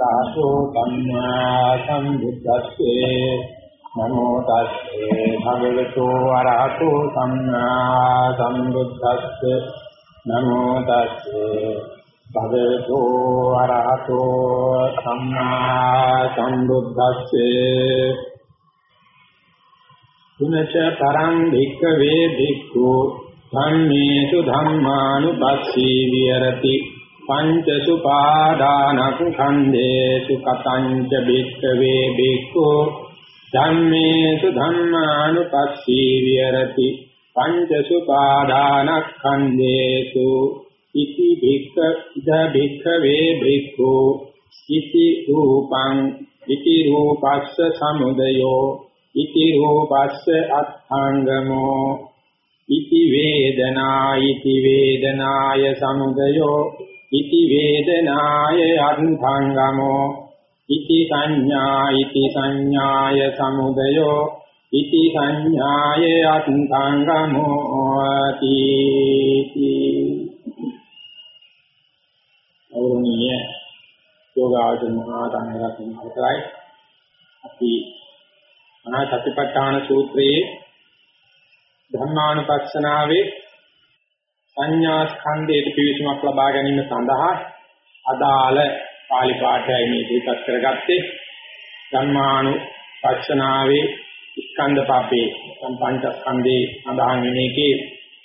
අරහතෝ සම්මා සම්බුද්දස්සේ නමෝ තස්සේ භගවතු අරහතෝ සම්මා සම්බුද්දස්සේ නමෝ තස්සේ භගවතු අරහතෝ සම්මා සම්බුද්දස්සේ පුනච පරං භික්ඛවේ භික්ඛු ධම්මේසු ධම්මානුපස්සී විහෙරති පංච සුපාදානක් ඛණ්ඩේසු කතංච භික්ඛවේ භික්ඛු ධම්මේසු ධම්මානුපස්සී විහෙරති පංච සුපාදානක් ඛණ්ඩේසු ඉති භික්ඛ ඉද භික්ඛවේ භික්ඛු ඉති රූපං ඉති රූපස්ස සමුදයෝ ඉති රූපස්ස අත්ථංගමෝ ඉති වේදනා ඉති වේදනාය සමුදයෝ ඉති වේදනාය අත්ථංගමෝ ඉති සංඥා ඉති සංඥාය සමුදයෝ ඉති සංඥාය අත්ථංගමෝ තීති අවරණීය යෝගාචර මහා සංඝරත්න මහතරයි අපි මහා සතිපට්ඨාන සූත්‍රයේ ධර්මානුපස්සනාවේ සංඥා ස්කන්ධයේ පිවිසුමක් ලබා ගැනීම සඳහා අදාළ පාලි පාඨයයි මේ දීපත් කරගත්තේ. ධර්මානුපස්සනාවේ ස්කන්ධ පාපේ සම්පංච ස්කන්ධේ සඳහන් වෙන එකේ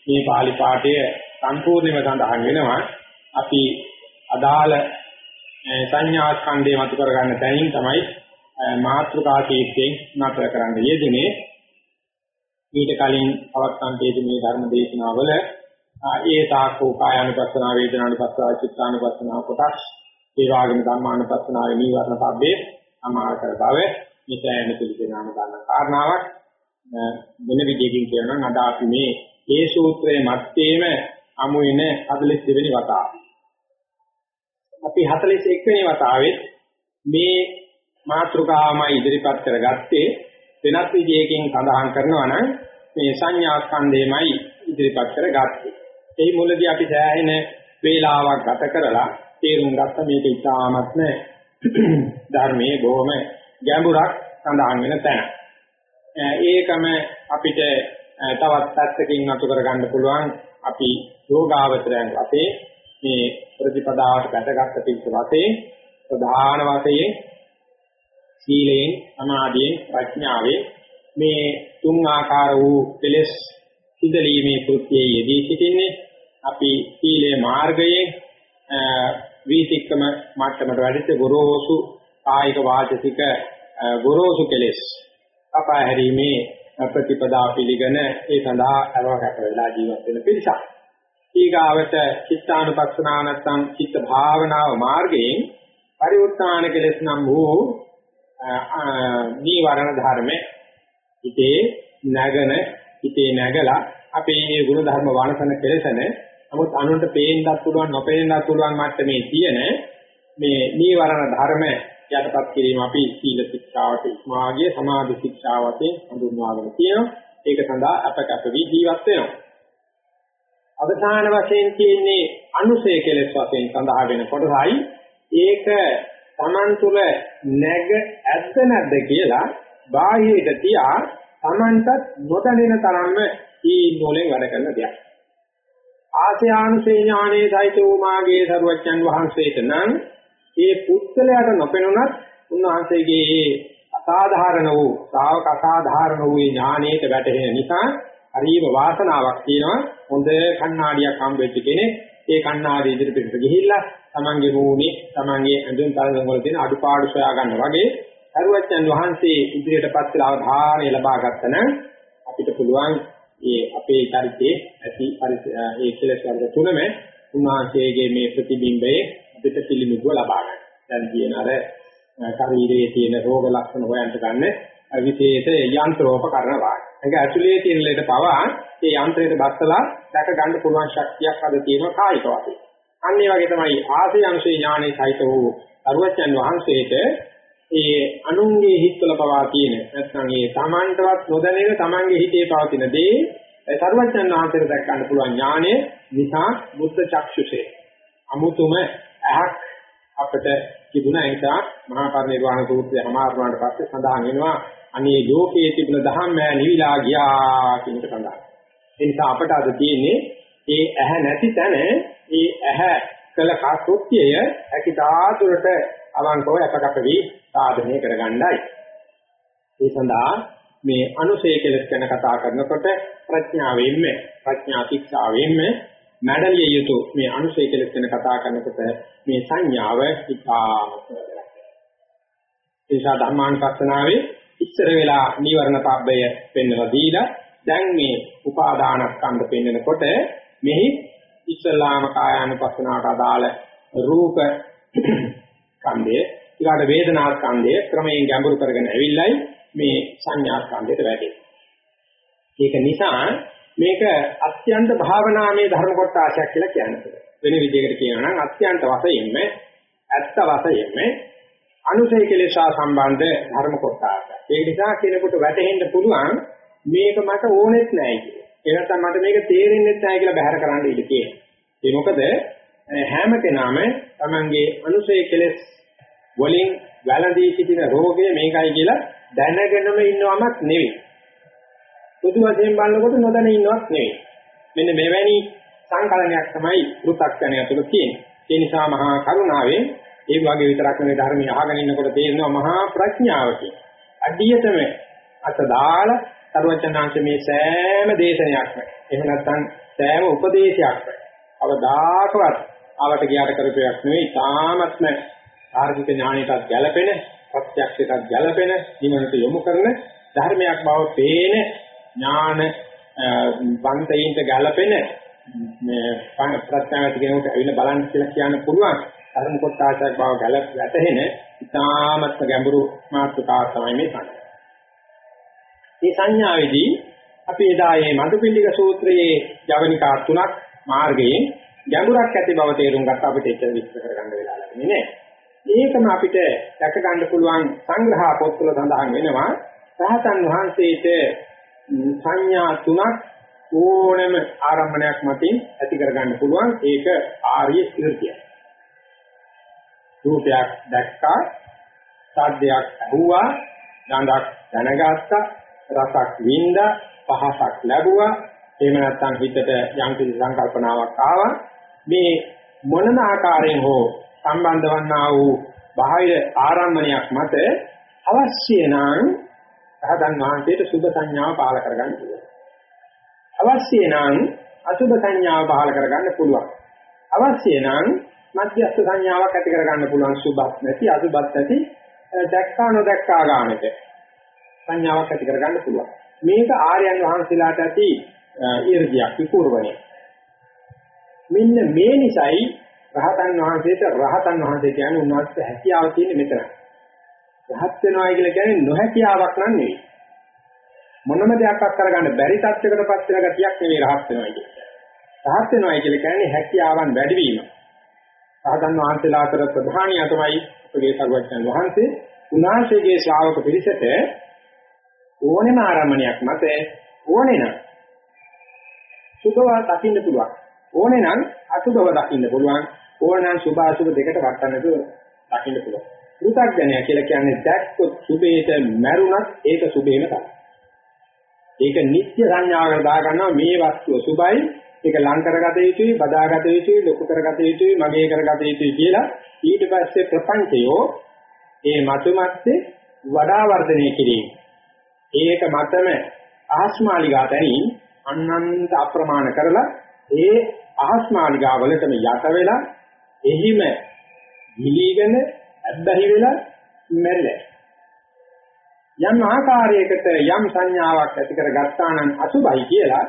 මේ පාලි පාඨය සම්පූර්ණයෙන්ම සඳහන් වෙනවා. අපි අදාළ සංඥා ස්කන්ධේ මතු කරගන්න තැනින් තමයි මාත්‍රකා කීර්තියෙන් නතර කරන්න යෙදුනේ. ඊට කලින් අවස්ථාන්තයේදී මේ ධර්ම දේශනාවල ඒ තාකෝ කායानुපස්සන වේදනානුපස්සන චිත්තානුපස්සන කොටස් ඒ වගේම ධම්මානුපස්සනාවේ නීවරණ පබ්බේ අමාකර බව මෙතන පිළිගනාම ගන්න කාරණාවක් වෙන විදිහකින් කියනවා නම් අද අපි මේ ඒ සූත්‍රයේ මැත්තේම අමු වෙන 42 වෙනි වතාව. අපි 41 වෙනි වතාවේ මේ මාත්‍රකාවමයි ඉදිරිපත් කරගත්තේ වෙනත් විදියකින් සඳහන් කරනවා නම් මේ සංඥා ස්කන්ධයමයි ඉදිරිපත් කරගත්තේ. ඒ මුලදී අපි සෑහෙන වේලාවක් ගත කරලා තේරුම් ගත්ත මේක ඉතාමත්ම ධර්මයේ බොහොම ගැඹුරක් සඳහන් වෙන තැන. ඒකම අපිට තවත් පැත්තකින් අතු කරගන්න පුළුවන් අපි යෝගාවචරයන් වශයෙන් මේ ප්‍රතිපදාවට ගැටගත්ත පිළිස වශයෙන් ප්‍රධාන වශයෙන් සීලයෙන් සමාධියෙන් ප්‍රඥාවෙන් මේ තුන් ආකාර වූ කෙලෙස් සිදලීමේ කෘත්‍යයේ යෙදී සිටින්නේ අපි සීලේ මාර්ගයේ වීතික්කම මට්ටමට වැඩිච්ච ගොරෝසු කායික වාචික ගොරෝසු කෙලෙස් අපාහැරීමේ ප්‍රතිපදා පිළිගෙන ඒ සඳහා අවකට වෙලා ජීවත් වෙන පිරිසක්. ඊගාවට චිත්තානුපස්සනා නැත්නම් චිත්ත භාවනාව මාර්ගයෙන් පරිඋත්ථාන කෙලෙස් නම් වූ නීවරණ ධර්ම හිතේ නැගන හිතේ නැගලා අපේ මේ ගුණ ධර්ම වණසන කෙලසන නමුත් අනුන්ට පේන්නත් පුළුවන් නොපේන්නත් පුළුවන් මට්ටමේ තියෙන මේ නීවරණ ධර්ම යටපත් කිරීම අපි සීල ශික්ෂාවට ඉස්මාගිය සමාධි ශික්ෂාවතේ හඳුන්වාගෙන තියෙනවා. ඒක සඳහා අපකප වී ජීවත් වෙනවා. අවසාන වශයෙන් තියෙන්නේ අනුසය කෙලස් වශයෙන් සඳහා වෙන කොටසයි. ඒක Taman තුල නැග ඇද්ද නැද්ද කියලා බාහිරට තියා Tamanටත් නොදැනෙන තරම්ම ඊ නෝලෙන් වැඩ කරන දෙයක්. ආසයානුසේ ඥානයේ සහිතෝ මාගේ සරුවච්චන් වහන්සේට නම් මේ පුත්තලයට නොපෙනුනත් උන්වහන්සේගේ අසාධාරණ වූ ශ්‍රාවක අසාධාරණ වූ ඥානයට වැටහෙන නිසා හරිම වාසනාවක් තියෙනවා හොඳ කණ්ණාඩියක් හම්බෙච්ච කෙනෙක් ඒ කණ්ණාඩිය ඉදිරියට ගිහිල්ලා තමන්ගේ මූණේ තමන්ගේ ඇඳුම් තලඟ වල තියෙන අඩුපාඩු සොයා ගන්න වගේ හරුවච්චන් වහන්සේ ඉදිරියටපත් වෙලා අවධානය ලබා ගන්න අපිට පුළුවන් මේ අපේ චරිතයේ ඇති ඒ කෙලෙස් වර්ග තුනම උන්වහන්සේගේ මේ ප්‍රතිබිම්බයේ අපිට පිළිමිබුව ලබා ගන්න. දැන් කියන අර ශරීරයේ තියෙන රෝග ලක්ෂණ හොයන්න ගන්න විශේෂ යන්ත්‍රෝපකරණ වායි. ඒක ඇතුලේ තියෙන ලෙඩ පවා ඒ යන්ත්‍රයට බස්සලා දැක ගන්න පුළුවන් ශක්තියක් අද තියෙනවා කායික වශයෙන්. අන්න ඒ වගේ තමයි ආසේ අංශේ ඥානෙයි සහිත වූ අරුවචන් වහන්සේට ඒ අනුන්ගේ හිත්වල පවා තියෙන නැත්නම් ඒ තමන්ටවත් නොදැනෙන තමන්ගේ හිතේ පවතින දේ සරුවචන් වහන්සේට දැක් ගන්න පුළුවන් ඥානය නිසා බුද්ධ චක්ෂුසේ අමුතුම ඇහක් අපිට තිබුණ ඒ නිසා මහා පරිනිර්වාණ සූත්‍රය හමාරුවාට පස්සේ සඳහන් වෙනවා අනේ ලෝකයේ තිබුණ දහම් මෑ නිවිලා ගියා කියන එක සඳහන්. ඒ නිසා අපට අද තියෙන්නේ ඒ ඇහැ නැති තැන ඒ ඇහැ කළ කෘත්‍යය හැකිතාතුරට අවංකව අපකට වී සාධනය කරගන්නයි. ඒ සඳහා මේ අනුසය කෙලස් ගැන කතා කරනකොට ප්‍රඥාවෙන්ම ප්‍රඥා ශික්ෂාවෙන්ම මැඩලිය යුතු මේ අනුසය කෙලස් ගැන කතා කරනකොට මේ සංඥාව ඉතාමත් වැදගත්. ඒ නිසා ධර්මානුපස්සනාවේ ඉස්සර වෙලා නීවරණ පබ්බය පෙන්වලා දීලා දැන් මේ උපාදානස්කන්ධ පෙන්වනකොට මෙහි ඉස්ලාම කායානුපස්සනාවට අදාළ රූප ස්කන්ධය ඊළඟ වේදනා ස්කන්ධය ක්‍රමයෙන් ගැඹුරු කරගෙන ඇවිල්ලයි මේ සංඥා ස්කන්ධයට වැටෙන්නේ. ඒක නිසා මේක අත්‍යන්ත භාවනාමය ධර්ම කොටාශයක් කියලා කියන්නේ. වෙන විදිහකට කියනවා නම් අත්‍යන්ත වශයෙන්ම ඇත්ත වශයෙන්ම අනුසය කෙලෙසා සම්බන්ධ ධර්ම කොටාශ. ඒ නිසා කෙනෙකුට වැටහෙන්න පුළුවන් මේක මට ඕනෙත් නැහැ කියලා. ඒ නැත්නම් මට මේක තේරෙන්නේ නැහැ කියලා බැහැර කරන්න ඉඩ තියෙනවා. ඒ මොකද හැම කෙනාම තමන්ගේ අනුසය කෙලෙස් වලින් වැළඳී සිටින රෝගය මේකයි කියලා දැනගෙනම ඉන්නවමත් නෙවෙයි. පොදු වශයෙන් බලනකොට නොදැන ඉන්නවත් නෙවෙයි. මෙන්න මෙවැනි සංකලනයක් තමයි පෘථග්ජනය තුළ තියෙන්නේ. ඒ නිසා මහා කරුණාවෙන් ඒ වගේ විතරක් නෙවෙයි ධර්මය අහගෙන ඉන්නකොට තේරෙනවා මහා ප්‍රඥාවකින්. අඩියටම අත දාලා සර්වචනාංශ මේ සෑම දේශනයක්ම එහෙම නැත්නම් සෑම උපදේශයක්ම අවදාකවත් ආවට ගියාට කරපයක් නෙවෙයි තාමත්ම ආර්ථික ඥානයටත් ගැළපෙන ප්‍රත්‍යක්ෂයටත් ගැළපෙන නිවනට යොමු කරන ධර්මයක් බව පේන ඥාන වන්තයින්ට ගැළපෙන මේ ප්‍රත්‍යක්ෂ කෙනෙකුට ඇවිල්ලා බලන්න කියලා කියන්න පුළුවන් ධර්ම කොටාසක් බව ගැළප වැටෙන ඉතාමත් ගැඹුරු මාතෘකාවක් තමයි මේ සංඥා. මේ සංඥාවේදී අපි එදා මේ මදුපිණ්ඩික සූත්‍රයේ ජවනිකා තුනක් මාර්ගයෙන් ගැඹුරක් ඇති බව තේරුම් ගත්ත අපිට එච්චර විස්තර කරගන්න වෙලා ලැබෙන්නේ නැහැ. ඒකම අපිට දැක ගන්න පුළුවන් සංග්‍රහ පොත්වල සඳහන් වෙනවා රහතන් වහන්සේට සංඥා තුනක් ඕනෑම ආරම්භණයක් මතින් ඇති කරගන්න පුළුවන් ඒක ආර්ය ස්ථිරතිය. රූපයක් දැක්කා, සාද්දයක් ඇහුවා, ගඳක් දැනගත්තා, රසක් වින්දා, පහසක් ලැබුවා, එහෙම නැත්නම් හිතට යම් කිසි සංකල්පනාවක් ආවා. මේ මොනම ආකාරයෙන් හෝ සම්බන්ධ වන්නා වූ බාහිර ආරම්භණයක් මත අවශ්‍ය නම් රහතන් වහන්සේට සුභ සංඥාව පහල කරගන්න පුළුවන්. අවශ්‍ය නම් අසුභ සංඥාව පහල කරගන්න පුළුවන්. අවශ්‍ය නම් මධ්‍යස්ථ සංඥාවක් ඇති කරගන්න පුළුවන් සුභත් නැති අසුභත් නැති දැක්කා නොදැක්කා ගන්නට සංඥාවක් ඇති කරගන්න පුළුවන්. මේක ආර්යයන් වහන්සේලාට ඇති ඊර්ධියක් විකූර්වණය. මෙන්න මේ නිසයි රහතන් වහන්සේට රහතන් වහන්සේ කියන්නේ උන්වහන්සේ හැකියාව තියෙන්නේ මෙතන. රහත් වෙනවා කියලා කියන්නේ නොහැකියාවක් නන් නෙවෙයි. මොනම දෙයක් කරගන්න බැරි තත්යකටපත් වෙන ගතියක් නෙවෙයි රහත් වෙනවා කියන්නේ. රහත් වෙනවා කියලා කියන්නේ හැකියාවන් වැඩිවීම. රහතන් වහන්සේලා අතර ප්‍රධානිය තමයි අපගේ සර්වඥන් වහන්සේ උන්වහන්සේගේ ශ්‍රාවක පිරිසට ඕනෙම ආරම්භණයක් මත ඕනේ නම් සුභව දකින්න පුළුවන්. ඕනේ නම් අසුභව දකින්න පුළුවන්. ඕනනම් සුභ අසුභ දෙකට වටන්නට දකින්න පුළුවන්. කෘතඥය කියලා කියන්නේ දැක්කොත් සුභේට මැරුණත් ඒක සුභේම තමයි. ඒක නිත්‍ය සංඥාවකට දා ගන්නවා මේ වස්තුව සුභයි ඒක ලං කරගත යුතුයි බදාගත යුතුයි ලොකු කරගත යුතුයි මගේ කරගත යුතුයි කියලා ඊට පස්සේ ප්‍රපංචයෝ ඒ මතුමැත්තේ වඩා වර්ධනය කිරීම. ඒක මතම ආස්මාලිගා තැනින් අනන්ත අප්‍රමාණ කරලා ඒ ආස්මාලිගා වලටම යට වෙලා එහිම ගිලීගෙන ඇබ්බැහි වෙලා මැරෙලා යම් ආකාරයකට යම් සංඥාවක් ඇති කර ගත්තා නම් අසුභයි කියලා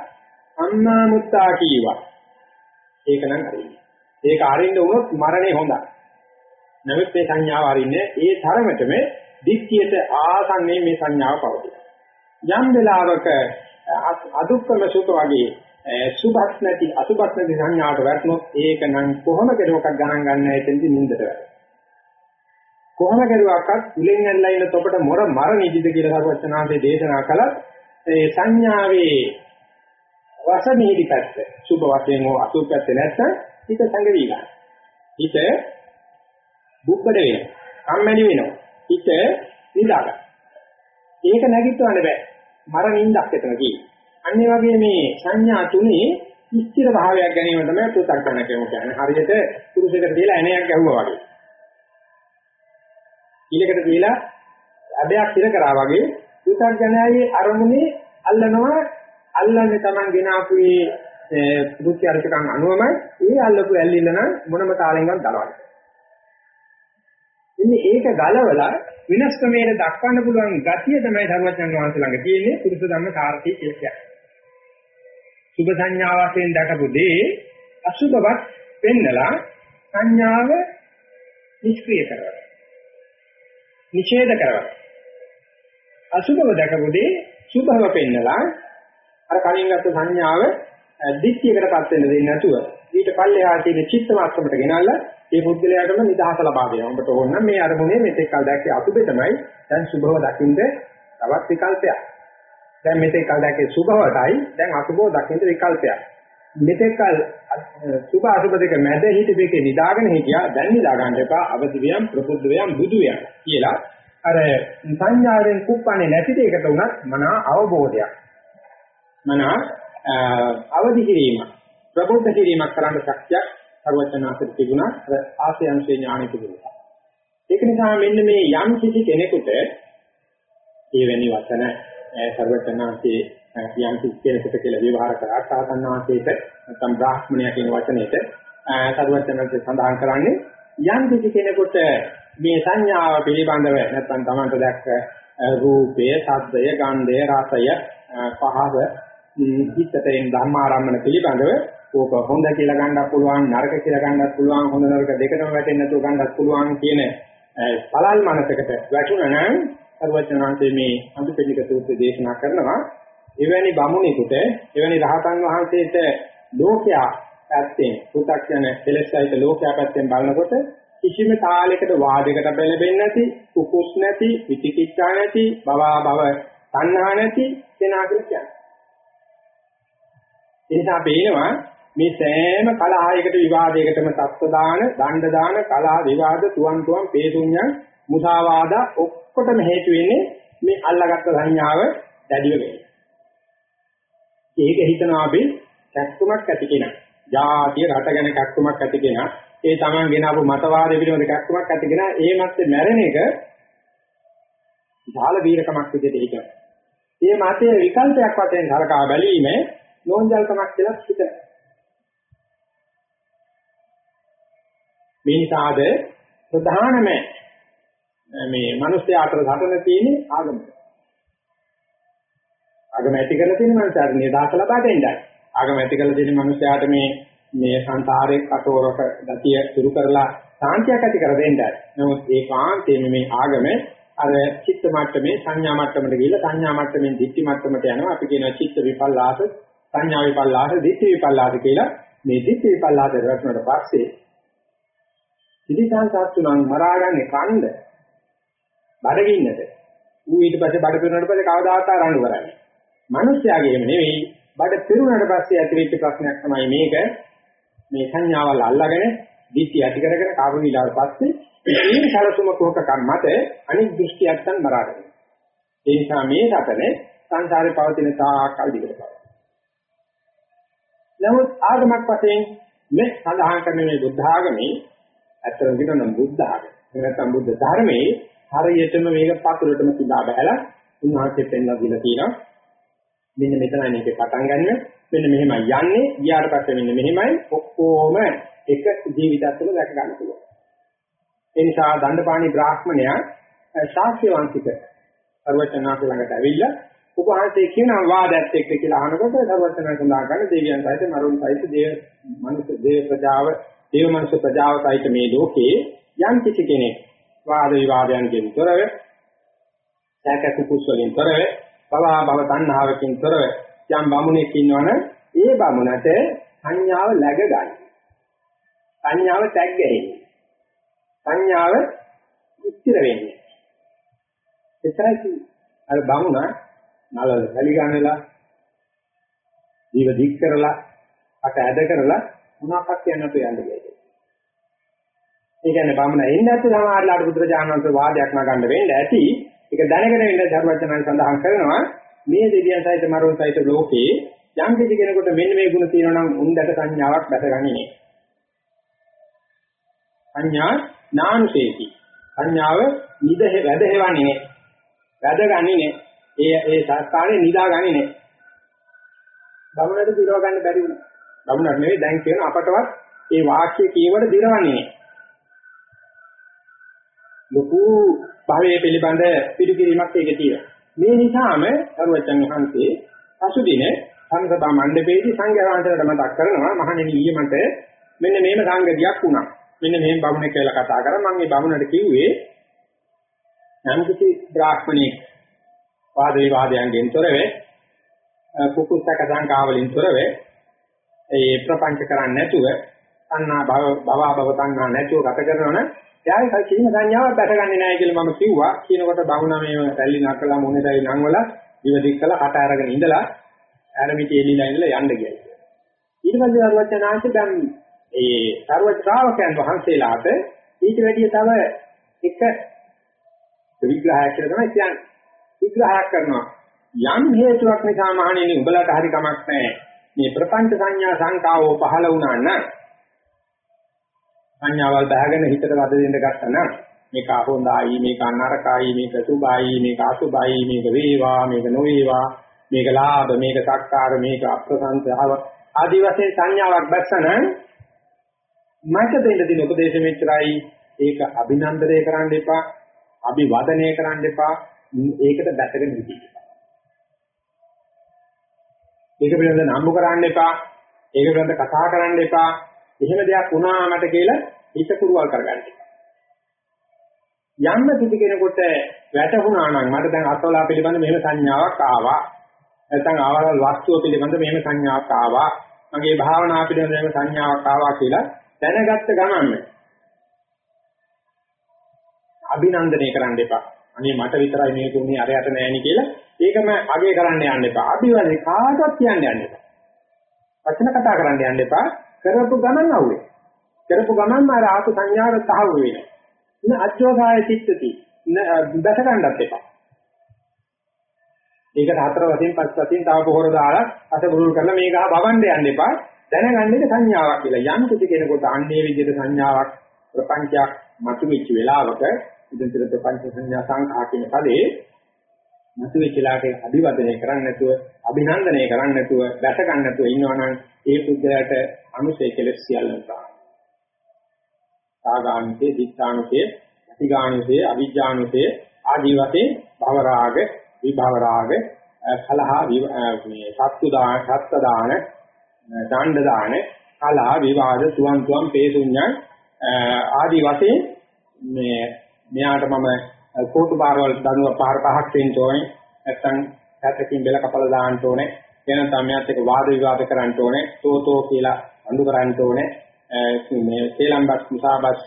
අම්මා මුත්තා කීවා. ඒක නම් හරියි ඒක අරින්න උනොත් මරණය හොඳයි. නමුත් මේ සංඥාව අරින්නේ ඒ තරමටම දික්කියට ආසන්නේ මේ සංඥාව පවතින යම් වෙලාවක අදුක්කම සුඛ වගේ සුභත් නැති අසුභත් නැති සංඥාවට වැටුනොත් ඒක නම් කොහොම කෙරුවක්වත් ගණන් ගන්න ඇතෙන්දි නින්දට වැටෙනවා. කොහොම කෙරුවක්වත් උලෙන් ඇල්ලා ඉන්න තොපට මොර මර නිදිද කියලා සරුවචනාංශේ දේශනා කළත් ඒ සංඥාවේ රස මිහිදි පැත්ත සුභ වශයෙන් හෝ අසුභ පැත්ත නැත්නම් හිත සංගවි ගන්න. හිත බුබ්බඩ වෙනවා. කම්මැලි වෙනවා. හිත නිදාගන්න. ඒක නැගිටවන්න බෑ. මර නිින්දක් එතන තියෙන්නේ. අන්න ඒ වගේ මේ සංඥා තුනේ ස්ථිර භාවයක් ගැනීම තමයි පුතග්ජන කියන්නේ. හරියට පුරුෂයකට දීලා ඇණයක් ගැහුවා වගේ. ඊලකට දීලා අබයක් ඉර කරා වගේ පුතග්ජනයේ අරමුණේ අල්ලනවා අල්ලන්නේ Taman ගෙන ආපු මේ පුරුෂය අරචකන් අනුවමයි ඒ අල්ලපු ඇල්ලිල්ල නම් මොනම තාලෙන්වත් දලවන්නේ. ඉන්නේ ඒක ගලවලා විනාශ ක්‍රමයට දක්වන්න පුළුවන් ගතිය තමයි ධර්මචන් වහන්සේ ළඟ තියෙන්නේ පුරුෂ ධම්ම සාරති කියලා කියන්නේ. සුභ සංඥා වශයෙන් දකපු දේ අසුභවත් පෙන්නලා සංඥාව නිෂ්ක්‍රිය කරනවා. නිෂේධ කරනවා. අසුභව දකපු දේ සුභව පෙන්නලා අර කලින් ගත්ත සංඥාව දිට්ඨියකටපත් වෙන්න දෙන්නේ නැතුව ඊට පල්ලෙහා තියෙන චිත්ත මාත්‍රමට ගෙනල්ලා ඒ පුද්ගලයාටම නිදහස ලබා දෙනවා. උඹට ඕන නම් මේ අරමුණේ මෙතෙක් කල් දැක්කේ අසුභේ තමයි දැන් සුභව දකින්න තවත් විකල්පයක්. දැන් මෙතෙක් කල් දැක්කේ සුභවටයි. දැන් අසුභව දකින්න විකල්පයක්. මෙතෙක් කල් සුභ අසුභ දෙක මැද හිටපෙකේ නිදාගෙන හිටියා. දැන් නිදා ගන්න එපා. අවදි වියම් ප්‍රබුද්ධ වියම් බුදු වියම් කියලා. අර සංඥාවෙන් කුප්පන්නේ නැති දෙයකට උනත් මනා අවබෝධයක්. මනා අවදි කිරීම ප්‍රබුද්ධ කිරීමක් කරන්න ශක්තියක් සර්වඥාසෙත් තිබුණා ආසයන්සේ ඥානෙ තිබුණා. ඒක නිසා මෙන්න මේ යම් කිසි කෙනෙකුට එවැනි වචන සර්වඥාන්සේ යම් කිසි කෙනෙකුට කියලා විවහාර කරා සාතන්නාන්සේට නැත්නම් බ්‍රාහ්මණය කියන වචනේට සර්වඥාන්සේ සඳහන් කරන්නේ යම් කිසි කෙනෙකුට මේ සංඥාව පිළිබඳව නැත්නම් Tamanට දැක්ක රූපය, ශබ්දය, ගන්ධය, රසය, පහව, හිතයෙන් ධර්මාරම්මන පිළිබඳව ඕක හොඳ කියලා ගන්නත් පුළුවන් නරක කියලා ගන්නත් පුළුවන් හොඳ නරක දෙකම වැටෙන්නේ නැතුව ගන්නත් පුළුවන් කියන පළල් මනසකට වැටුණා නම් සර්වඥාන්සේ මේ අනුපෙණික සූත්‍රය දේශනා කරනවා එවැනි බමුණෙකුට එවැනි රහතන් වහන්සේට ලෝකයා පැත්තෙන් පු탁යන කෙලෙසයිත ලෝකයා පැත්තෙන් බලනකොට කිසිම තාලයකට වාදයකට බැලෙන්නේ නැති කුකුස් නැති විචිකිච්ඡා නැති බවා බව තණ්හා නැති කෙනා කියලා කියන්නේ. ඒ නිසා පේනවා මේ සෑම කලහයකට විවාදයකටම තත්ත්ව දාන, දණ්ඩ දාන, කලහ විවාද, තුවන් තුවන්, පේතුඤ්ඤං, මුසාවාද ඔක්කොටම හේතු වෙන්නේ මේ අල්ලාගත්ත සංඥාව දැඩිව වෙන්නේ. ඒක හිතනවා අපි කැක්කුමක් ඇති කෙනා. ජාතිය රට ගැන කැක්කුමක් ඇති කෙනා. ඒ තමන් ගෙනාවු මතවාදය පිළිබඳ කැක්කුමක් ඇති කෙනා. ඒ මැත්තේ මැරෙන එක විශාල වීරකමක් විදිහට හිතනවා. මේ මතයේ විකල්පයක් වශයෙන් හරකා බැලීම නෝන්ජල්කමක් කියලා හිතනවා. මේ නිසාද ප්‍රධානම මේ මිනිස්ය අතර සටන තියෙන්නේ ආගම. ආගම ඇති කරලා තියෙන මනුස්සයාට නිදාස ලබා දෙන්නයි. ආගම ඇති කරලා තියෙන මනුස්සයාට මේ මේ සංසාරේ කටෝරක ගතිය සුරු කරලා සාන්තියක් ඇති කර දෙන්නයි. නමුත් ඒකාන්තයෙන් මේ ආගම අර චිත්ත මට්ටමේ සංඥා මට්ටමට ගිහිල්ලා සංඥා මට්ටමින් දිට්ඨි මට්ටමට යනවා. අපි කියනවා චිත්ත විපල්ලාස, සංඥා විපල්ලාස, දිට්ඨි විපල්ලාස කියලා. මේ දිට්ඨි විපල්ලාස රැස්නට පස්සේ සිරිසංසත්තුණන් මරාගන්නේ කණ්ඩ බඩගින්නට. ඌ ඊට පස්සේ බඩ පිරුණාට පස්සේ කවදාවත් ආරණ්ඩු කරන්නේ. මිනිස්යාගේම නෙවෙයි බඩ පිරුණාට පස්සේ ඇතිවෙච්ච ප්‍රශ්නයක් තමයි මේක. මේ සංඥාවල් අල්ලාගෙන දිට්ඨිය ඇති කරගෙන කාබු විලාවට පස්සේ මේ සලසුම කෝක කර්මත අනික් දෘෂ්ටියක්යන් මරාගෙන. ඒ නිසා මේ රටනේ සංසාරේ පවතින තාකල් දිගට පවතී. නමුත් ආගමක් වශයෙන් මේ සඳහන් කරන මේ බුද්ධ ආගමේ ඇත්තටම කියනවා බුද්ධ ආගම. නැත්නම් බුද්ධ ධර්මයේ හරියටම මේක පතුලටම තිබා බහැලා උන්වහන්සේ පෙන්ලා දීලා තියෙනවා. මෙන්න මෙතනයි මේකේ පටන් ගන්න. මෙන්න මෙහෙමයි යන්නේ. ගියාට පස්සේ මෙන්න මෙහෙමයි ඔක්කොම එක ජීවිතයක් තුළ දැක ගන්න පුළුවන්. ඒ නිසා දණ්ඩපාණි බ්‍රාහ්මණයා ශාස්ත්‍රීය වංශික සර්වචනාක ළඟට ඇවිල්ලා උපහාසයේ කියන වාදයත් එක්ක කියලා අහනකොට සර්වචනා සඳහන් කරන දෙවියන් සහිත මරුන් සහිත දේව මනුෂ්‍ය දේව ප්‍රජාව දේව මනුෂ්‍ය ප්‍රජාව සහිත මේ ලෝකේ යම් කිසි කෙනෙක් වාද විවාදයන්ගෙන් තොරව සැකසු කුසලෙන් තොරව පවා භව තණ්හාවකින් තොරව යම් බමුණෙක් ඉන්නවනම් ඒ බමුණට සංඥාව läග ගන්න. සංඥාව තැග් ගැහෙන්නේ. සංඥාව ඉස්තිර වෙන්නේ. එතරයි කිව්වේ. අර බමුණ නල වැලි ගන්නලා ජීව දික් කරලා අට ඇද කරලා මොනවාක්වත් කියන්න අපේ යන්නේ. ඒ කියන්නේ බමුණ එන්නේ නැත්නම් සමහරලාට බුදුරජාණන් වහන්සේ වාදයක් නගන්න වෙන්න ඇති. ඒක දැනගෙන වෙන්න ධර්මචනන් සඳහන් කරනවා මේ දෙවියන් සහිත මරුන් සහිත ලෝකේ යම් කිසි කෙනෙකුට මෙන්න මේ ගුණ තියෙනවා නම් උන්දට සංඥාවක් දැකගන්නේ නෑ. සංඥා නානුසේති. සංඥාව නිදහෙ වැඩහෙවන්නේ නෑ. වැඩගන්නේ නෑ. ඒ ඒ සංස්කාරේ නිදාගන්නේ නෑ. බමුණට දිරව ගන්න බැරි වුණා. බමුණට නෙවෙයි දැන් කියන අපටවත් ඒ වාක්‍ය කියවට දිරවන්නේ නෑ. ලොකු භවයේ පිළිබඳ පිළිකිරීමක් ඒකේ තියෙනවා. මේ නිසාම සරුවචන් වහන්සේ පසුදින සංසභා මණ්ඩපයේදී සංඝයා වහන්සේලාට මතක් කරනවා මහණෙනි ඊයේ මට මෙන්න මේම සංගතියක් වුණා. මෙන්න මෙහෙම බමුණෙක් කියලා කතා කරා මම මේ බමුණට කිව්වේ නම් කිසි බ්‍රාහ්මණෙක් වාද විවාදයන්ගෙන් තොරව කුකුස්සක සංකාවලින් තොරව ඒ ප්‍රපංච කරන්නේ නැතුව අන්නා භව භව භව තණ්හා නැතුව ගත කරනවනේ එයාගේ කිසිම සංඥාවක් දැකගන්නේ නැහැ කියලා මම කිව්වා. කියනකොට බහුණා මේ රැලි නකලා මොනේ රැලි නංවල ඉවදික් කළා කට අරගෙන ඉඳලා ආරමිටි එළිලා ඉඳලා යන්න ගියා. ඊට පස්සේ අරුවචනාංශ දැන් ඒ සර්ව ශ්‍රාවකයන් වහන්සේලාට ඊට වැඩිය තව එක විග්‍රහයක් කියලා තමයි කියන්නේ. විග්‍රහයක් කරනවා. යම් හේතුවක් නිසා මහණෙනි උඹලට හරි කමක් නැහැ. මේ ප්‍රපංච සංඥා සංකාවෝ පහළ වුණා නම් සංඥාවල් බහගෙන හිතට වද දෙන්න ගත්තා නම් මේක හොඳයි මේක නරකයි මේක සුභයි මේක අසුභයි මේක වේවා මේක නොවේවා මේක ලාභ මේක සක්කාර මේක අප්‍රසංසාව ආදි වශයෙන් සංඥාවක් බැස්සනම් මට දෙන්න දින උපදේශ මෙච්චරයි. ඒක අභිනන්දනය කරන්න එපා අභිවදනය කරන්න එපා. ඒකට දැකගෙන ඉන්න ඒක පිළිබඳව නම්බු කරන්න එපා. ඒක පිළිබඳව කතා කරන්න එපා. එහෙම දෙයක් වුණා මට කියලා හිත කුරුවල් කරගන්න. යන්න කිසි කෙනෙකුට වැටහුණා නම් මට දැන් අසවලා පිළිබඳ මෙහෙම සංඥාවක් ආවා. නැත්නම් ආවල් වස්තුව පිළිබඳ මෙහෙම සංඥාවක් ආවා. මගේ භාවනා පිළිබඳ මෙහෙම සංඥාවක් ආවා කියලා දැනගත්ත ගමන් අභිනන්දනය කරන්න එපා. අනේ මට විතරයි මේක උනේ අරයට නෑනි කියලා ඒකම අගය කරන්න යන්න එපා. අභිවදේ කාටවත් කියන්න යන්න එපා. වචන කතා කරන්න යන්න එපා. කරපු ගමන් අවුවේ. කරපු ගමන්ම අර ආපු සංඥාව තහවුරු වෙනවා. ඉතින් අජෝසාය චිත්තති. දැස ගන්නත් එපා. ඒකට හතර වශයෙන් පස් වශයෙන් තව පොහොර දාලා අත බුරුල් කරලා මේක ආ බවන්න යන්න එපා. දැනගන්න එක සංඥාවක් කියලා. යම් කිසි කෙනෙකුට අන්නේ විදිහට සංඥාවක් ප්‍රපංචයක් මතුවෙච්ච වෙලාවක ඉදින්තර ප්‍රපංච සංඥා සංඛා කියන පදේ මතුවෙච්ච ලාට අභිවදනය කරන්නේ නැතුව අභිනන්දනය කරන්නේ නැතුව දැස ගන්න නැතුව ඉන්නවනම් ඒ පුද්ගලයාට අනුසය කෙලෙස් සියල්ලම තමයි. සාගානුසේ, දිත්තානුසේ, අතිගානුසේ, අවිජ්ජානුසේ ආදී වශයෙන් භව රාග, විභව රාග, කලහ මේ සත්තු දාන, සත්ත දාන, දණ්ඩ දාන, කලහ විවාද, තුවන් තුවන් පේසුඤ්ඤං ආදී වශයෙන් මේ මෙයාට මම කෝටු පාරවල් දනුව පාර පහක් දෙන්න ඕනේ. නැත්නම් පැත්තකින් බෙල කපලා දාන්න ඕනේ. වෙන තමයත් එක්ක වාද විවාද කරන්න ඕනේ. තෝතෝ කියලා අඳු කරන්න ඕනේ. මේ තේලම්බස් මුසාබස්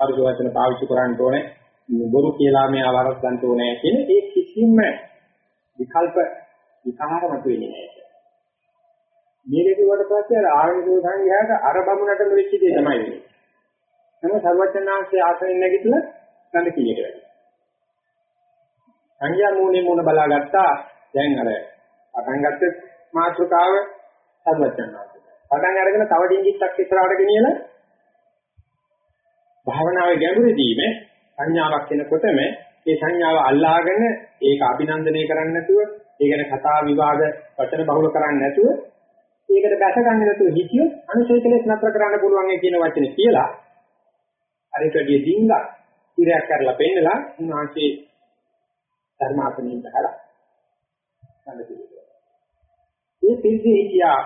අරුජ වචන පාවිච්චි කරන්න ඕනේ. බොරු කියලා මේ අවරස් ගන්න ඕනේ කියන ඒ කිසිම විකල්ප විකාරමතු වෙන්නේ නැහැ. මේ දෙක වට පස්සේ අර ආරණ්‍ය සංඝයාට අර බමුණට මෙච්ච දේ තමයි වෙන්නේ. නම සර්වචනාංශයේ ආසනෙන් නැගිටලා ගන්න කීයකට වැඩි. සංඝයා මූණේ මූණ බලාගත්තා දැන් අර පටන් ගත්ත මාත්‍රකාව සර්වචනාංශය. පටන් අරගෙන තව ඩිංගිත්තක් ඉස්සරහට ගෙනියලා භාවනාවේ ගැඹුරදීම සංඥාවක් වෙනකොටම ඒ සංඥාව අල්ලාගෙන ඒක අභිනන්දනය කරන්නේ නැතුව ඒ ගැන කතා විවාද වචන බහුල කරන්නේ නැතුව ඒකට දැස ගන්න නැතුව හිතියොත් අනුශය කෙලෙස් නතර කරන්න පුළුවන් කියන වචනේ කියලා අර ඒකදී දින්ගක් ඉරයක් කරලා පෙන්නලා උන්වහන්සේ ධර්මාසනෙන් බහලා සම්පූර්ණ. මේ පිළිදී කියා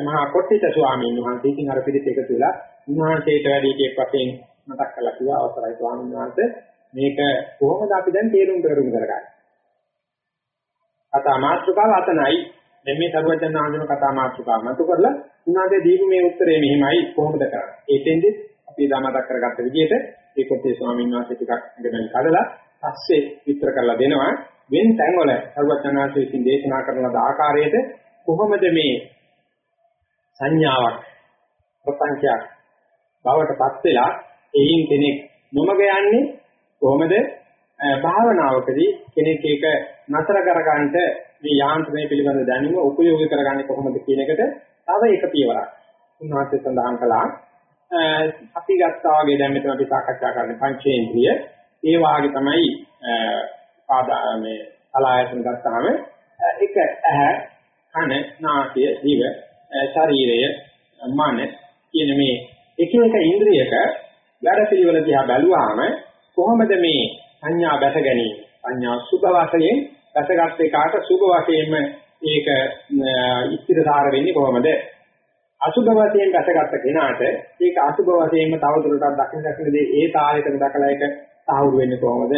මහා කොට්ටිත ස්වාමීන් වහන්සේ ඉතින් අර පිළිත් එකතු වෙලා උන්වහන්සේට වැඩි කීයක් වශයෙන් මතක් කරලා කිව්වා අවසරයි ස්වාමීන් වහන්සේ මේක කොහොමද අපි දැන් තේරුම් කරගන්න කරගන්නේ. කතා මාත්‍රකාව අතනයි දැන් මේ සරුවචන ආන්දම කතා මාතෘකාව මතු කරලා උනාගේ දීපු මේ උත්තරේ මෙහිමයි කොහොමද කරන්නේ. ඒකෙන්දි අපි දාමතක් කරගත්ත විදිහට ඒ කොටේ ස්වාමීන් වහන්සේ ටිකක් ඉඳගෙන කඩලා පස්සේ විස්තර කරලා දෙනවා. වෙන තැන්වල සරුවචන ආන්සේ විසින් දේශනා කරන ලද ආකාරයට කොහොමද මේ සංඥාවක් ප්‍රපංචයක් බවටපත් වෙලා එයින් කෙනෙක් නොමග යන්නේ? කොහොමද? භාවනාවකදී කෙනෙක් ඒක නතර කරගන්නට මේ යාන්ත්‍රණය පිළිබඳ දැනුම උපයෝගී කරගන්නේ කොහොමද කියන එකට තව එක පියවරක්. උන්වහන්සේ සඳහන් කළා. අපි ගත්තා වගේ දැන් මෙතන අපි සාකච්ඡා කරන්නේ පංචේන්ද්‍රිය. ඒ වාගේ තමයි ආදා මේ සලායතන ගත්තාම එක ඇහැ, කන, නාසය, දිව, ශරීරය, මන කියන මේ එක එක ඉන්ද්‍රියක වැඩ පිළිවෙල දිහා බැලුවාම කොහොමද මේ සංඥා බැස ගැනීම සංඥා සුභ වශයෙන් බැසගත් එකාට සුභ වශයෙන්ම ඒක ඉස්තිරසාර වෙන්නේ කොහොමද අසුභ වශයෙන් බැසගත් කෙනාට ඒක අසුභ වශයෙන්ම තවදුරටත් දකින්න දකින්න දේ ඒ තාලයකට දකලා ඒක සාහුරු වෙන්නේ කොහොමද?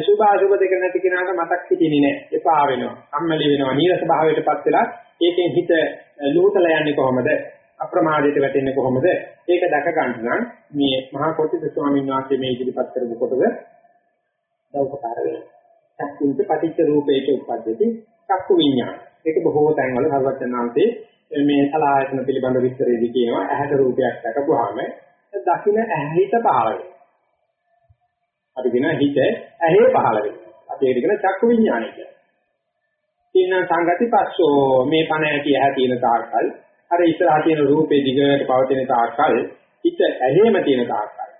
සුභ අසුභ දෙක නැති කෙනාට මතක් හිටින්නේ නැහැ එපා වෙනවා. කම්මැලි වෙනවා. නීරස භාවයටපත් වෙලා ඒකෙන් හිත ලුහුතලා යන්නේ කොහොමද? අප්‍රමාදයට වැටෙන්නේ කොහොමද? ඒක දැක ගන්න නම් මේ මහා කොටිත ස්වාමීන් වහන්සේ මේ ඉදිරිපත් කරපු කොටද උපකාර වෙනවා. චක්කුන්ට පටිච්ච රූපේට උපද්දති චක්කු විඤ්ඤාණ. ඒක බොහෝ තැන්වල සර්වඥාන්තේ මේ සලආයතන පිළිබඳ විස්තරයේදී කියනවා ඇහැට රූපයක් දැකපුවාම දකින්න ඇහිත පහළ වෙනවා. අපි කියන හිත ඇහි පහළ වෙනවා. අපි ඒක කියන චක්කු විඤ්ඤාණය කියන්නේ. ඉන්න සංගති පස්සෝ මේ පණ ඇති ඇහැ තියෙන තාක්කල් අර ඉස්සරහා තියෙන රූපේ දිගට පවතින තාක්කල් හිත ඇහිම තියෙන තාක්කල්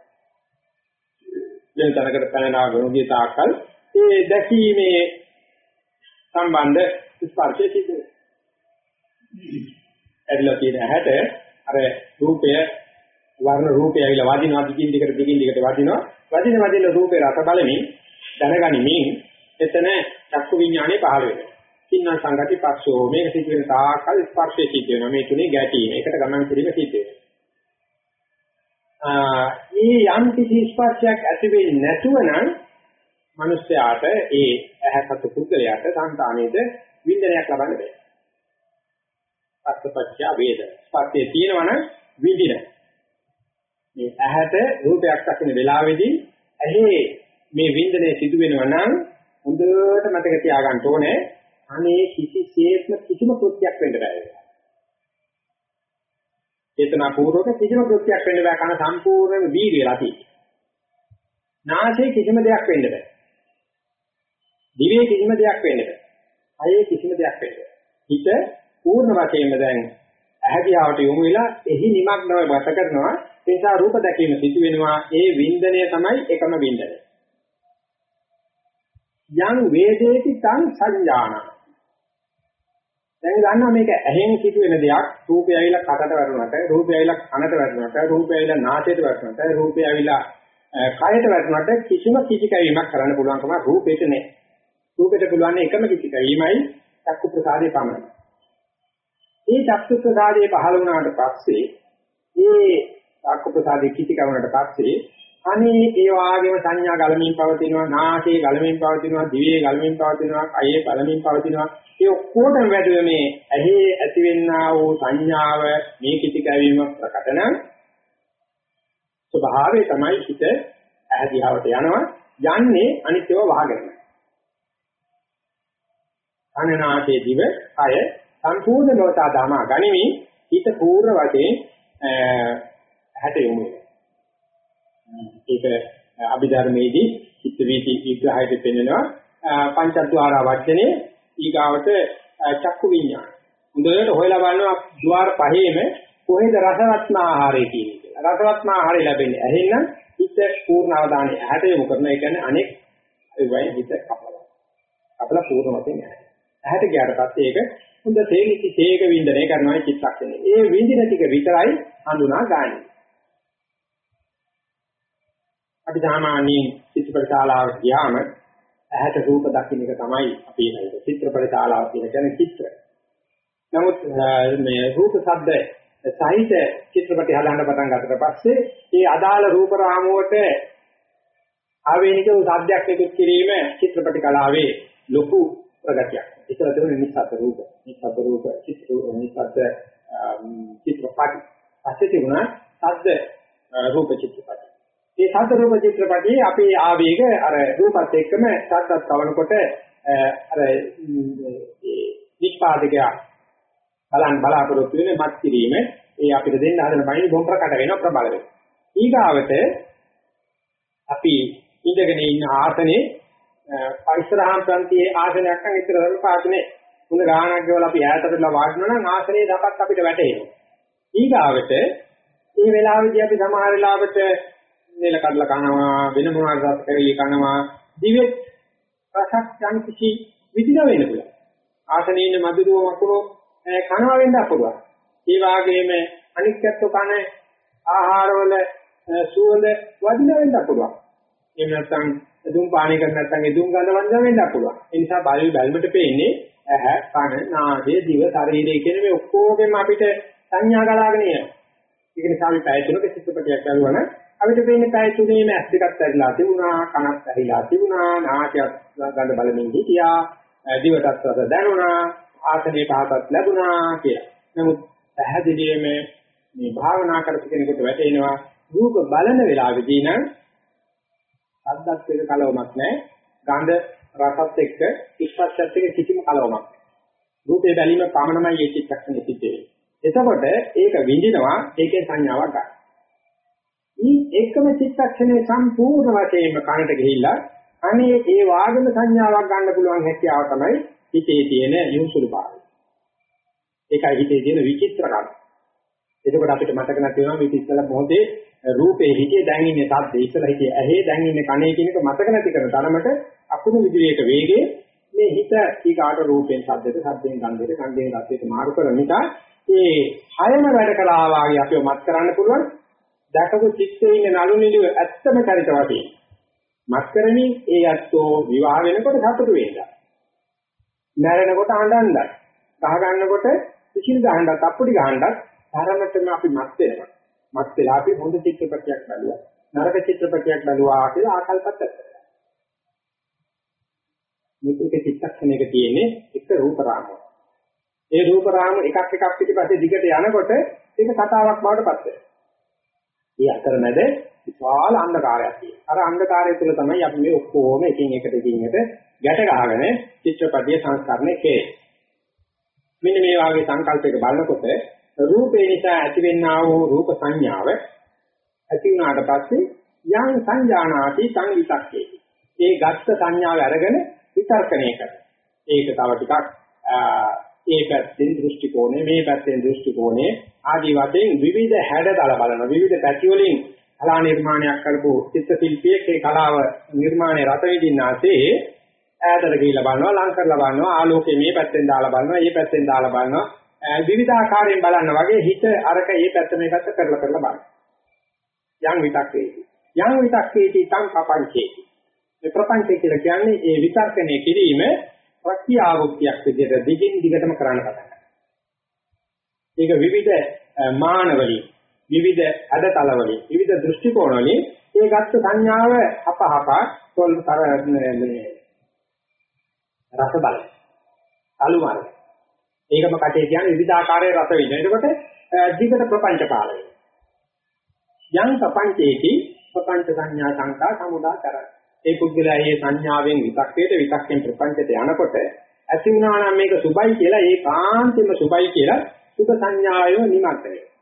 වෙන තැනකට පැනනා ගොනුගේ තාක්කල් ඒ දැකීමේ සම්බන්ධ ස්පර්ශය සිද්ධ වෙනවා. ඇදලා තියෙන ඇහැට අර රූපය වර්ණ රූපය ඇවිල්ලා වදිනවා දිගින් දිගට දිගින් දිගට වදිනවා වදින වදින රූපේ රස බලමින් දැනගනිමින් එතන චක්කු විඥානේ පහළ වෙනවා. සින්න සංගති පස්සෝ මේක සිද්ධ වෙන තාක්කල් ස්පර්ශය සිද්ධ වෙනවා. මේ තුනේ ගැටීම. ඒකට ගමන් කිරීම සිද්ධ වෙනවා. ඒ යම් කිසි ස්පර්ශයක් ඇති වෙන්නේ නැතුව නම් මිනිස්යාට ඒ ඇහැසතු පුද්ගලයාට සංතානයේද වින්දනයක් ලබන්න බෑ. පස්සපච්චා වේද. ස්පර්ශයේ තියෙනවා නම් විඳින. මේ ඇහැට රූපයක් දකින වෙලාවේදී ඇහි මේ වින්දනය සිදු වෙනවා නම් හොඳට මතක තියාගන්න ඕනේ අනේ කිසිසේත්ම කිසිම කෘත්‍යයක් වෙන්න බෑ. චේතනා පූර්වක කිසිම කෘත්‍යයක් වෙන්න බෑ කන සම්පූර්ණයෙන්ම වීර්ය වෙලා තියෙන්නේ. නාසයේ කිසිම දෙයක් වෙන්න බෑ. දිවේ කිසිම දෙයක් වෙන්න බෑ. කයේ කිසිම දෙයක් වෙන්න බෑ. හිත පූර්ණ වශයෙන්ම දැන් ඇහැදියාවට යොමු වෙලා එහි නිමග්නව ගත කරනවා. ඒ නිසා රූප දැකීම සිදු වෙනවා. ඒ වින්දනය තමයි එකම වින්දනය. යං වේදේති තං සංජානන දැන් ගන්නවා මේක ඇහෙන් සිදුවෙන දෙයක්. රූපය ඇවිල්ලා කටට වැටුණාට රූපය ඇවිල්ලා කනට වැටුණාට රූපය ඇවිල්ලා නාසයට වැටුණාට රූපය ඇවිල්ලා කයට වැටුණාට කිසිම කිසි කැවීමක් කරන්න පුළුවන්කම රූපෙට නැහැ. රූපෙට පුළුවන් එකම කිසි කැවීමයි චක්කු ප්‍රසාදේ පමණයි. මේ චක්කු ප්‍රසාදේ පහළ වුණාට පස්සේ මේ චක්කු ප්‍රසාදේ කිසි කවුනට පස්සේ අනේ ඒ වාගේම සංඥා ගලමින් පවතිනවා නාසයේ ගලමින් පවතිනවා දිවේ ගලමින් පවතිනවා කයේ ගලමින් පවතිනවා. ඒ ඔක්කොටම වැඩිව මේ ඇහි ඇතිවෙනා වූ සංඥාව මේ කිසි කැවීම ප්‍රකට නම් ස්වභාවය තමයි හිත ඇහැදියාවට යනවා යන්නේ අනිත්‍යව වහගෙන. අනනාසේ දිව කය සම්පූර්ණ නොතා දමා ගනිමින් හිත පූර්ණ වශයෙන් හැට යොමු ඒක අභිධර්මයේදී චිත්ත වීති විග්‍රහයට පෙන්නනවා පංචද්වාර වචනේ ඊගාවට චක්කු විඤ්ඤාණ. හොඳට හොයලා බලනවා ద్వාර පහේම කොහෙද රසවත්ම ආහාරය කියන්නේ. රසවත්ම ආහාරය ලැබෙන්නේ ඇහෙන්න හිත පූර්ණ අවධානය ඇහැට යොමු කරන ඒ කියන්නේ අනෙක් ඒවයි හිත කපලා. කපලා පූර්ණ වශයෙන් ඇහැ. ඇහැට ගියාට පස්සේ ඒක හොඳ තේලිච්ච තේක වින්දනය කරනවා චිත්තක්ෂණය. ඒ වින්දින ටික විතරයි හඳුනා ගන්න. අපි සාමාන්‍යයෙන් චිත්තපට ශාලාවට ගියාම ඇහැට රූප දකින්න එක තමයි අපි හිතන්නේ චිත්‍රපට ශාලාව කියලා කියන්නේ චිත්‍ර. නමුත් මේ රූප ශබ්ද සහිත චිත්‍රපටි හදන්න පටන් ගත්තට පස්සේ ඒ අදාළ රූප රාමුවට ආවේනික වූ සාධ්‍යයක් නිකුත් කිරීම චිත්‍රපටි කලාවේ ලොකු ප්‍රගතියක්. ඒතර තිබුණේ නිස්සද්ද රූප, නිස්සද්ද රූප, චිත්‍ර නිස්සද්ද චිත්‍රපටි. පස්සේ තිබුණා සද්ද රූප චිත්‍රපටි. මේ සද්ද රූප චිත්‍රපටයේ අපේ ආවේග අර රූපත් එක්කම සද්දත් කවනකොට අර නිෂ්පාදකයා බලන් බලාපොරොත්තු වෙන මත් කිරීම ඒ අපිට දෙන්න හදන බණි බොම් ප්‍රකට වෙනවා ප්‍රබල වෙනවා. ඊගාවට අපි ඉඳගෙන ඉන්න ආසනේ පරිසරහම් ප්‍රන්තියේ ආසනයක් නම් ඉතර දරු පාසනේ හොඳ ගානක් ගෙවලා අපි ඈතටලා වාඩිනවා නම් ආසනේ දපක් අපිට වැටෙනවා. ඊගාවට මේ වෙලාවේදී අපි සමහර වෙලාවට නෙල කඩලා කනවා වෙන මොනවාද කරේ කනවා දිවෙත් රසක් යම් කිසි විදිහ වෙන්න පුළුවන්. ආසනේ ඉන්න මధుරව මකුණෝ කනවා වෙන්න පුළුවන්. ඒ වගේම අනික් පැත්ත කන ආහාරවල සුවඳ වදින වෙන්න පුළුවන්. එහෙම නැත්නම් දුම් පානය කර නැත්නම් ඒ දුම් ගඳ වදින වෙන්න පුළුවන්. ඒ නිසා බාහිර බැලමට පේන්නේ ඇහැ, කන, නාසය, දිව, ශරීරය කියන මේ ඔක්කොගෙම අපිට සංඥා ගලාගෙන යනවා. ඒක නිසා අපි පැය තුනක චිත්‍රපටයක් බලනවා නම් අපිට පේන්නේ පැය තුනේම ඇස් දෙකක් ඇරිලා තිබුණා, කනක් ඇරිලා තිබුණා, නාසයක් ගඳ බලමින් හිටියා, දිවටත් රස දැනුණා, ආසනේ පහසක් ලැබුණා කියලා. නමුත් පැහැදිලිවම මේ භාවනා කරපු කෙනෙකුට වැටෙනවා රූප බලන වෙලාවෙදී නම් සද්දත් එක්ක කලවමක් නැහැ. ගඳ රසත් එක්ක ස්පර්ශත් එක්ක කිසිම කලවමක් නැහැ. රූපේ බැලීම පමණමයි මේ චිත්තක්ෂණෙ සිද්ධ වෙන්නේ. එතකොට ඒක විඳිනවා ඒකේ සංඥාවක් ගන්න. මේ එකම චිත්තක්ෂණේ සම්පූර්ණ වශයෙන්ම කනට ගිහිල්ලා අනේ ඒ වාගම සංඥාවක් ගන්න පුළුවන් හැකියාව තමයි හිතේ තියෙන යොසුළු භාවය. ඒකයි හිතේ තියෙන විචිත්‍රකම. එතකොට අපිට මතක නැති වෙනවා මේ ඉස්සලා මොහොතේ රූපේ හිතේ දැන් ඉන්නේ සද්දේ ඉස්සලා හිතේ ඇහි දැන් ඉන්නේ කනේ කියන එක මතක නැති කරන තරමට අකුණු විදිහේක වේගයේ මේ හිත ඊගාට රූපෙන් සද්දෙට සද්දෙන් ගන්ධෙට ගන්ධෙන් රසයට මාරු කරන නිසා ඒ හයම වැඩ කළා වාගේ අපිව මත් කරන්න පුළුවන්. දැකපු චිත්තේ ඉන්න නළු නිලුව ඇත්තම චරිත වශයෙන් මත් කරමින් ඒ අත්ෝ විවාහ වෙනකොට සතුටු වෙනවා මැරෙනකොට අඬන්නයි ගහ ගන්නකොට කිසිල් ගහන්නත් අප්පුඩි ගහන්නත් තරමටම අපි මත් වෙනවා. මත් වෙලා අපි හොඳ චිත්‍රපටයක් බලුවා. නරක චිත්‍රපටයක් බලුවා කියලා ආකල්පත් ඇත්තා. මේකේ චිත්තක්ෂණයක තියෙන්නේ එක රූප රාමුවක්. ඒ රූප රාමු එකක් එකක් පිටිපස්සේ දිගට යනකොට ඒක කතාවක් බවට පත් වෙනවා. මේ අතරමැද විශාල අන්ධකාරයක් තියෙනවා. අර අන්ධකාරය තුළ තමයි අපි මේ ඔක්කොම එකින් එකට එකින් එකට ගැට ගහගෙන චිත්‍රපටයේ සංස්කරණය කෙරේ. මෙන්න මේ වගේ සංකල්පයක බලනකොට රූපේ නිසා ඇතිවෙනා වූ රූප සංඥාව ඇති වුණාට පස්සේ යම් සංජානාති තං විතක්කේ. ඒ ගත්ත සංඥාව අරගෙන විතර්කණය කරනවා. ඒක තව ටිකක් ඒ පැත්තෙන් දෘෂ්ටි කෝණය මේ පැත්තෙන් දෘෂ්ටි කෝණය ආදී වශයෙන් විවිධ හැඩතල බලන විවිධ පැති වලින් කලා නිර්මාණයක් කරපු චිත්ත ශිල්පියෙක් ඒ කලාව නිර්මාණය රත විඳින්නාසේ ඈතට ගිහිල්ලා බලනවා ලං කරලා බලනවා ආලෝකය මේ පැත්තෙන් දාලා බලනවා මේ පැත්තෙන් දාලා බලනවා විවිධාකාරයෙන් බලන්න වගේ හිත අරක ඒ පැත්ත මේ පැත්ත කරලා කරලා බලන්න. යම් විතක්කේති. යම් විතක්කේති තං පපංචේති. මේ ප්‍රපංචය කියලා කියන්නේ ඒ විතර්කණය කිරීම ප්‍රත්‍යාවෘත්තියක් විදිහට දිගින් දිගටම කරන්න පටන් ඒක විවිධ මානවලින් විවිධ අදතලවලින් විවිධ දෘෂ්ටි කෝණවලින් ඒ ගත්ත සංඥාව අපහප තොල්තර මේ රස බල අලු මාර්ගය ඒකම කටේ කියන්නේ විවිධාකාරයේ රස විඳින. එතකොට ජීවිත ප්‍රපංච කාලය. යම් ප්‍රපංචේති ප්‍රපංච සංඥා සංකා සමුදා කරයි. ඒ පුද්ගලයා මේ සංඥාවෙන් විතක්කේට විතක්කෙන් ප්‍රපංචයට යනකොට ඇති වුණා නම් මේක සුබයි කියලා ඒ කාන්තෙම සුබයි කියලා සුඛ සංඥාවයම නිමත් වෙනවා.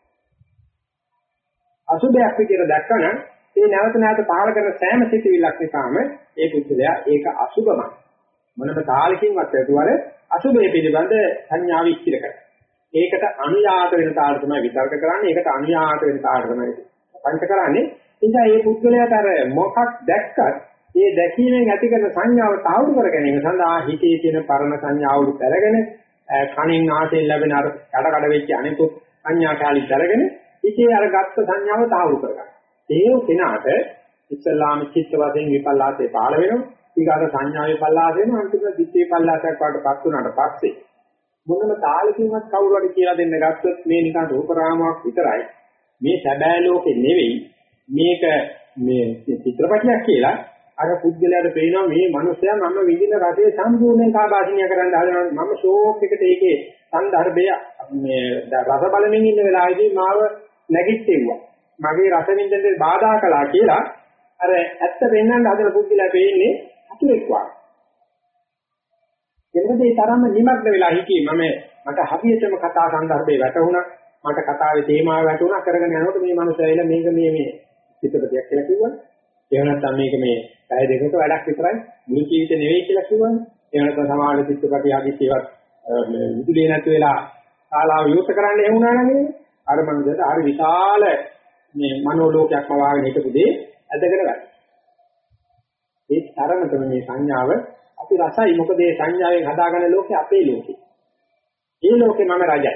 අසුභයක් විදියට දැක්කම ඒ නැවත නැවත පහළ කරන සෑම සිතිවිල්ලක් නිසාම ඒ පුද්ගලයා ඒක අසුභමයි. මොනම තාලකින්වත් ඇතුවර අසුභය පිළිබඳ සංඥාව ඉස්තිර කරනවා. ඒකට අනුයාත වෙන තාල තමයි විතර්ක කරන්නේ. ඒකට අනුයාත වෙන තාල තමයි පංච කරන්නේ. එනිසා මේ පුද්ගලයාට අර මොකක් දැක්කත් ඒ දැකීමෙන් ඇති කරන සංඥාව තාවුරු කර ගැනීම සඳහා හිතේ තියෙන පරණ සංඥාවලු දැරගෙන කණින් ආසෙන් ලැබෙන අර කඩ කඩ වෙච්ච අනිකුත් සංඥාකාලි දැරගෙන ඉතේ අර ගත්ත සංඥාව තාවුරු කරගන්න. ඒ කෙනාට ඉස්ලාම චිත්ත වශයෙන් විපල්ලාසේ පාළ වෙනවා. ඊගාට සංඥාවේ පල්ලාස වෙන අන්තිම දිත්තේ පල්ලාසයක් වඩටපත් වුණාට පස්සේ. මොනම තාලකින්වත් කවුරු හරි කියලා දෙන්න ගත්තොත් මේ නිකන් රූප රාමාවක් විතරයි. මේ සැබෑ ලෝකෙ නෙවෙයි. මේක මේ චිත්‍රපටයක් කියලා අර පුද්ගලයාට පේනවා මේ මනුස්සයා මම විඳින රසයේ සම්පූර්ණයෙන් කාබාසිනිය කරන්න හදනවා. මම ෂෝක් එකට ඒකේ සංදර්භය මේ රස බලමින් ඉන්න වෙලාවේදී මාව නැගිට්ටෙව්වා. මගේ රස විඳින්න බාධා කළා කියලා අර ඇත්ත පෙන්වන්න හදන පුද්ගලයා පේන්නේ අතුරෙක් වගේ. එතකොට ඒ තරම්ම නිමග්න වෙලා හිටියේ මම මට හරියටම කතා සංදර්භේ වැටුණා. මට කතාවේ තේමාව වැටුණා කරගෙන යනකොට මේ මනුස්සයල මේක මේ මේ චිත්තපතියක් කියලා කිව්වනේ. එහෙම නැත්නම් මේක මේ පැය දෙකක වැඩක් විතරයි මුළු ජීවිතේ නෙවෙයි කියලා කිව්වනේ. එහෙම නැත්නම් සමාජ චිත්තපති ආදී ඒවත් විදුලිය නැති වෙලා ශාලාව විවෘත කරන්න එහෙම වුණා නම් අර මනසට අර විශාල මේ මනෝලෝකයක්ම වාගෙන හිටපු දේ ඇදගෙන ගන්න. ඒ තරමටම මේ සංඥාව අපි රසයි මොකද මේ සංඥාවෙන් හදාගන්න ලෝකේ අපේ ලෝකේ. මේ ලෝකේ මම රජයි.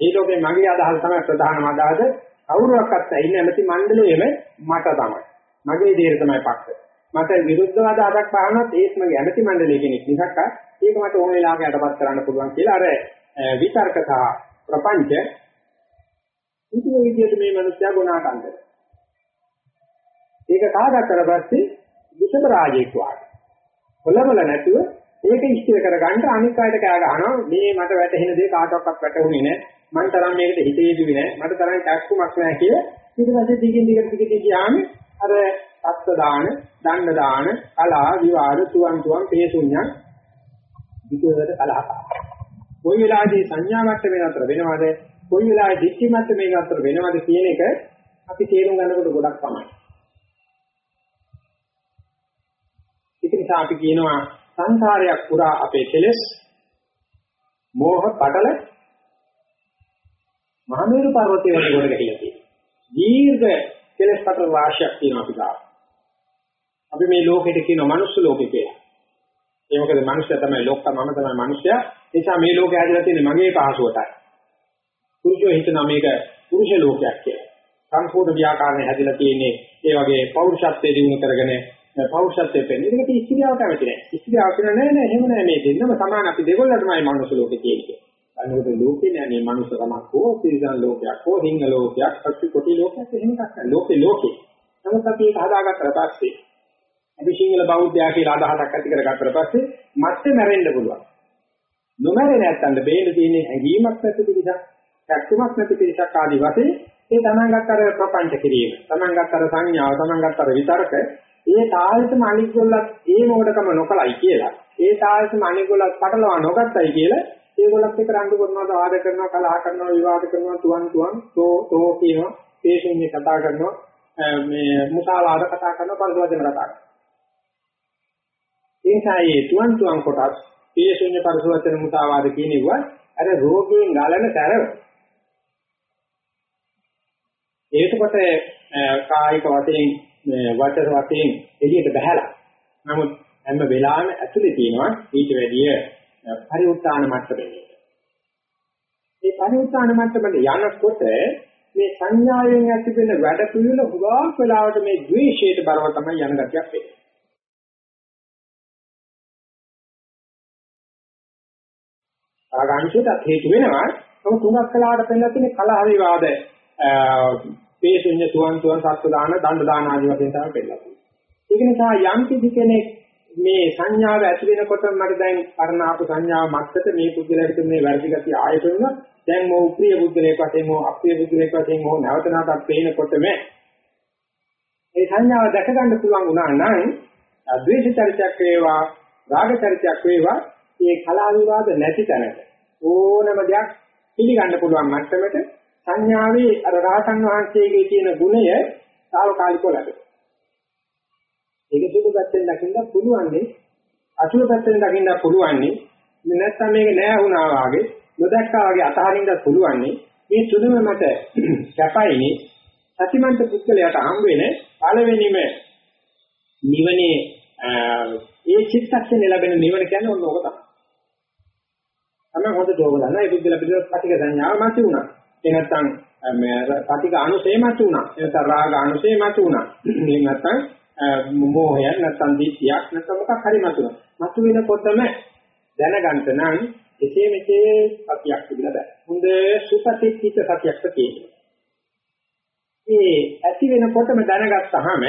මේ ලෝකේ මගේ අදහස තමයි ප්‍රධානම අදහස. කවුරුවක්වත් ඇයින්නේ නැති මණ්ඩලයේම මට තමයි. මගේ දේර තමයි පක්ෂ. මට විරුද්ධව අදහසක් පානොත් ඒත් මගේ ඇමති මණ්ඩලයේ කෙනෙක් නිසාක ඒක මට ඕන වෙලාවක යටපත් කරන්න පුළුවන් කියලා අර විතර්ක සහ ප්‍රපංච ඉතින් විදියට මේ මිනිස්යා ගුණාකන්දර. ඒක කාගත්තර පස්සේ විසම රාජේක් වාගේ. කොළමල නැතුව ඒක ඉස්තිර කරගන්න අනික් අයට කෑ ගහනවා මේ මට වැටහෙන දේ කාටවත් වැටහුනේ නැහැ. මං තරම් මේකට හිතේ දුවේ නැහැ. මට තරම් කැක්කුමක් නැහැ කියලා ඊට පස්සේ දිගින් දිගට දිගට ගියාම අර සත්ත්ව දාන, දණ්ඩ දාන, කලා, විවාද, තුවන් තුවන්, තේසුඤ්ඤං විකේත කලහක. කොයි වෙලාවේදී සංඥා මට්ටමේ නතර වෙනවද? කොයි වෙලාවේ දික්ටි මට්ටමේ නතර වෙනවද කියන එක අපි තේරුම් ගන්නකොට ගොඩක් තමයි. නිසා අපි කියනවා සංසාරයක් පුරා අපේ කෙලෙස් මෝහ පටල මහමෙරු පර්වතයේ වගේ කොට ගැහිලා තියෙනවා. දීර්ඝ කෙලෙස් පටල වාශයක් තියෙනවා අපි ගාව. අපි මේ ලෝකෙට කියනවා මනුස්ස ලෝකේ කියලා. ඒ මොකද මනුස්සයා තමයි ලෝක මම තමයි මනුස්සයා. ඒ නිසා මේ ලෝකේ හැදලා තියෙන්නේ මගේ පහසුවටයි. පුරුෂයෝ හිතනවා මේක පුරුෂ ලෝකයක් කියලා. සම්පූර්ණ ව්‍යාකරණය හැදලා තියෙන්නේ ඒ වගේ පෞරුෂත්වයේ දිනු කරගෙන පෞරුෂත්වයේ පෙන්නේ. ඒකට ඉස්ත්‍රියව කැමති නැහැ. ඉස්ත්‍රියව කියන නෑ නෑ එහෙම නෑ මේ දෙන්නම සමාන අපි දෙගොල්ලටමයි මනුස්ස ලෝකේ තියෙන්නේ. අනුගත ලෝකේ නෑ මේ මනුස්ස තමක් හෝ තිරිසන් ලෝකයක් හෝ හිංග ලෝකයක් පස්සේ කොටි ලෝකයක් එහෙම එකක් නෑ. ලෝකේ ලෝකේ. නමුත් අපි ඒක හදාගත්තට පස්සේ අපි සිංහල බෞද්ධයා කියලා අදහසක් ඇති කරගත්තට පස්සේ මැත්තේ මැරෙන්න පුළුවන්. නොමැරෙන්නේ නැත්තඳ බේල තියෙන්නේ ඇඟීමක් නැති පිළිසක්, සැක්කුමක් නැති පිළිසක් ආදී වශයෙන් ඒ තමන් ගත්තර ප්‍රපංච කිරීම, තමන් ගත්තර සංඥාව, තමන් ගත්තර විතරක ඒ තාලෙටම අනිගොල්ලත් ඒ මොඩකම නොකලයි කියලා. ඒ තාලෙටම අනිගොල්ලත් පටලවා නොගත්තයි කියලා ඒගොල්ලත් එක්ක රණ්ඩු කරනවා, වාද කරනවා, කලහ කරනවා, විවාද කරනවා, තුවන් තුවන්, තෝ තෝ කියනවා, තේෂුන්නේ කතා කරනවා, මේ මුසාවාද කතා කරනවා, පරිවර්තන කතා කරනවා. ඒ නිසා මේ තුවන් තුවන් කොටස් තේෂුන්නේ පරිවර්තන මුසාවාද කියනවා අර රෝගයෙන් ගලන තරව. ඒකකොට කායික වශයෙන් වචන වශයෙන් එළියට බහැලා. නමුත් හැම වෙලාවෙම ඇතුලේ තියෙනවා ඊට වැඩිය පරිඋත්තාන මට්ටමේ. මේ පරිඋත්තාන මට්ටමට යනකොට මේ සංඥාවෙන් ඇති වෙන වැඩ පිළිවෙල හුඟක් වෙලාවට මේ ද්වේෂයට බරව තමයි යන ගතියක් වෙන්නේ. ආගාමිෂයට හේතු වෙනවා. නමුත් තුනක් කලාවට පෙන්නලා තියෙන කලහ විවාද පේශුඤ්ඤ තුවන් තුවන් සත්ව දාන දණ්ඩ දාන ආදී වශයෙන් තමයි පෙන්නලා තියෙන්නේ. ඒක නිසා යම් කිසි කෙනෙක් මේ සංඥාව ඇති වෙනකොට මට දැන් පරණාප සංඥාව මත්තට මේ පුද්ගලයාට මේ වැරදි ගතිය ආයතන දැන් මො ප්‍රිය පුද්ගලයෙක් වශයෙන් මො අප්‍රිය පුද්ගලයෙක් වශයෙන් මො නැවත නැවතත් පේනකොටම ඒ සංඥාව දැක ගන්න පුළුවන් වුණා නම් ද්වේෂ චරිතයක් වේවා රාග චරිතයක් වේවා මේ කලාව විවාද නැති තැනක ඕනම දෙයක් පිළිගන්න පුළුවන් මට්ටමට සංඥාවේ අර රහතන් වහන්සේගේ තියෙන ගුණය తాවකාලිකව ලැබෙනවා. ඒක සුදු පැත්තෙන් දකින්න පුළුවන්නේ අසුර පැත්තෙන් දකින්න පුළුවන්නේ නැත්නම් මේක නෑ වුණා වාගේ නොදැක්කා වගේ අතහරින්නත් පුළුවන්නේ මේ සුදුම මත සැපයිනේ සතිමන්ත පුද්ගලයාට හම් වෙන පළවෙනිම නිවනේ ඒ චිත්තක්ෂණේ ලැබෙන නිවන කියන්නේ ඔන්න ඕක තමයි. තමයි හොඳ දෝග ගන්න ඒ පුද්ගල පිළිවෙත් පටික සංඥාව මත උනා. ඒ නැත්නම් පටික අනුසය මත උනා. එතන රාග අනුසය මත උනා. එහෙම නැත්නම් මොහය නැත්නම් දිට්ඨියක් නැත්නම් මොකක් හරි මත උනා. මත වෙනකොටම දැනගන්න නම් එසේ මෙසේ සතියක් තිබිලා බෑ. හොඳ සුපතිච්චිත සතියක් තියෙනවා. මේ ඇති වෙනකොටම දැනගත්තාම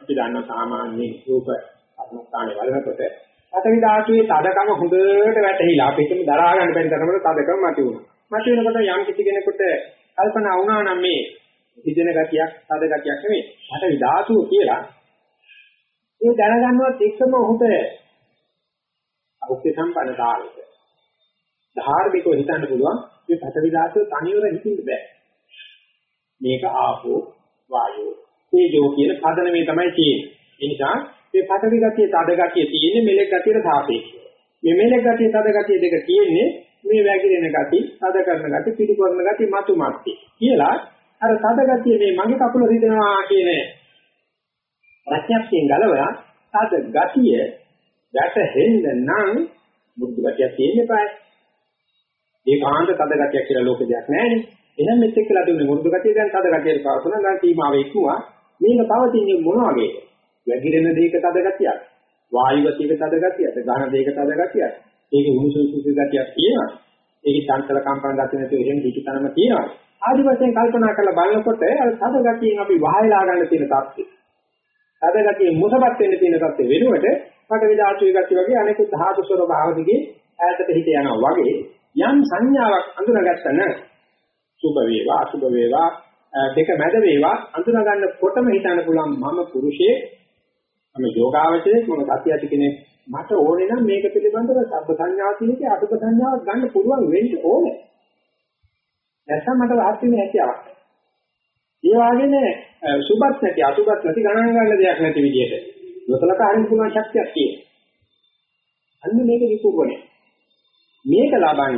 අපි දන්නා සාමාන්‍ය රූප අනුස්ථානේ වලනකොට පඨවි ධාතුවේ තදකම හොඳට වැටහිලා අපිටම දරා ගන්න බැරි තරමට තදකම මත උනා. මත වෙනකොට යම් කිසි කෙනෙකුට කල්පනා වුණා නම් මේ හිතෙන ගතියක් තද ගතියක් නෙමෙයි පඨවි ධාතුව කියලා ඒ දැනගන්නවත් එක්කම ඔහුට අවශ්‍ය සම්පන්න ධාර්මික ධාර්මිකව හිතන්න පුළුවන් මේ පඨවි ධාතුව තනියම හිතින්න බෑ මේක ආපෝ වායෝ තේජෝ කියන පදනමේ තමයි තියෙන්නේ. ඒ නිසා මේ පඨවි ගතිය, තද ගතිය තියෙන්නේ මෙලෙක් ගතියට සාපේක්ෂව. මේ මෙලෙක් ගතිය, තද ගතිය දෙක තියෙන්නේ මේ වැగిරෙන ගති, තද කරන ගති, පිළිකොරන ගති, මතු මත්ති කියලා අර තද ගතිය මේ මගේ කකුල රිදෙනවා කියන ප්‍රඥප්තියෙන් ගලවලා තද ගතිය වැටෙන්න නම් බුද්ධ ගතිය තියෙන්න eBay. ඒකාන්ත තද ගතිය කියලා ලෝක දෙයක් නැහැනේ. එහෙනම් මෙත් එක්කලා දුන්නේ මුරුදු ගතිය දැන් තද ගතියට පවතුන දැන් සීමාව ඉක්මුවා. මේක පවතින්නේ මොන වගේද? වැగిරෙන දෙයක තද ගතියක්. වායු ගතියක තද ගතියක්. ඝන දෙයක තද ගතියක්. ඒකේ උණුසුම් සුසු ගතියක් තියෙනවා. ඒකේ චංචල කම්පන ගතිය නැතුව එහෙම දිකිතනම තියෙනවා. ආදි වශයෙන් කල්පනා කරලා බලනකොට අර තද ගතියෙන් අපි වහයලා ගන්න තියෙන තත්ත්වය. තද ගතියෙන් මුසපත් වෙන්න තියෙන තත්ත්වය වෙනුවට කට විදාචුයි ගතිය වගේ අනෙකුත් ධාතු ස්වභාව දිගේ ඈතට හිත යනවා වගේ යම් සංඥාවක් අඳුනගත්තා නම් සුභ වේවා අසුභ වේවා දෙක මැද වේවා අඳුන ගන්නකොටම හිතන්න පුළුවන් මම පුරුෂයේ මම යෝගාවචරයේ මම සත්‍ය ඇති කෙනෙක් මට ඕනේ නම් මේක පිළිබඳව සබ්බ සංඥාව තියෙන්නේ අසුභ සංඥාවක් ගන්න පුළුවන් වෙන්න ඕනේ. නැත්නම් මට රහත් වෙන්න හැකියාවක් ඒ වගේනේ සුභත් නැති අසුභත් නැති ගණන් ගන්න දෙයක් නැති විදිහට. නොසලකා හරින්න පුළුවන් ශක්තියක් තියෙනවා. අන්න මේක විකුපණය. මේක ලබන්න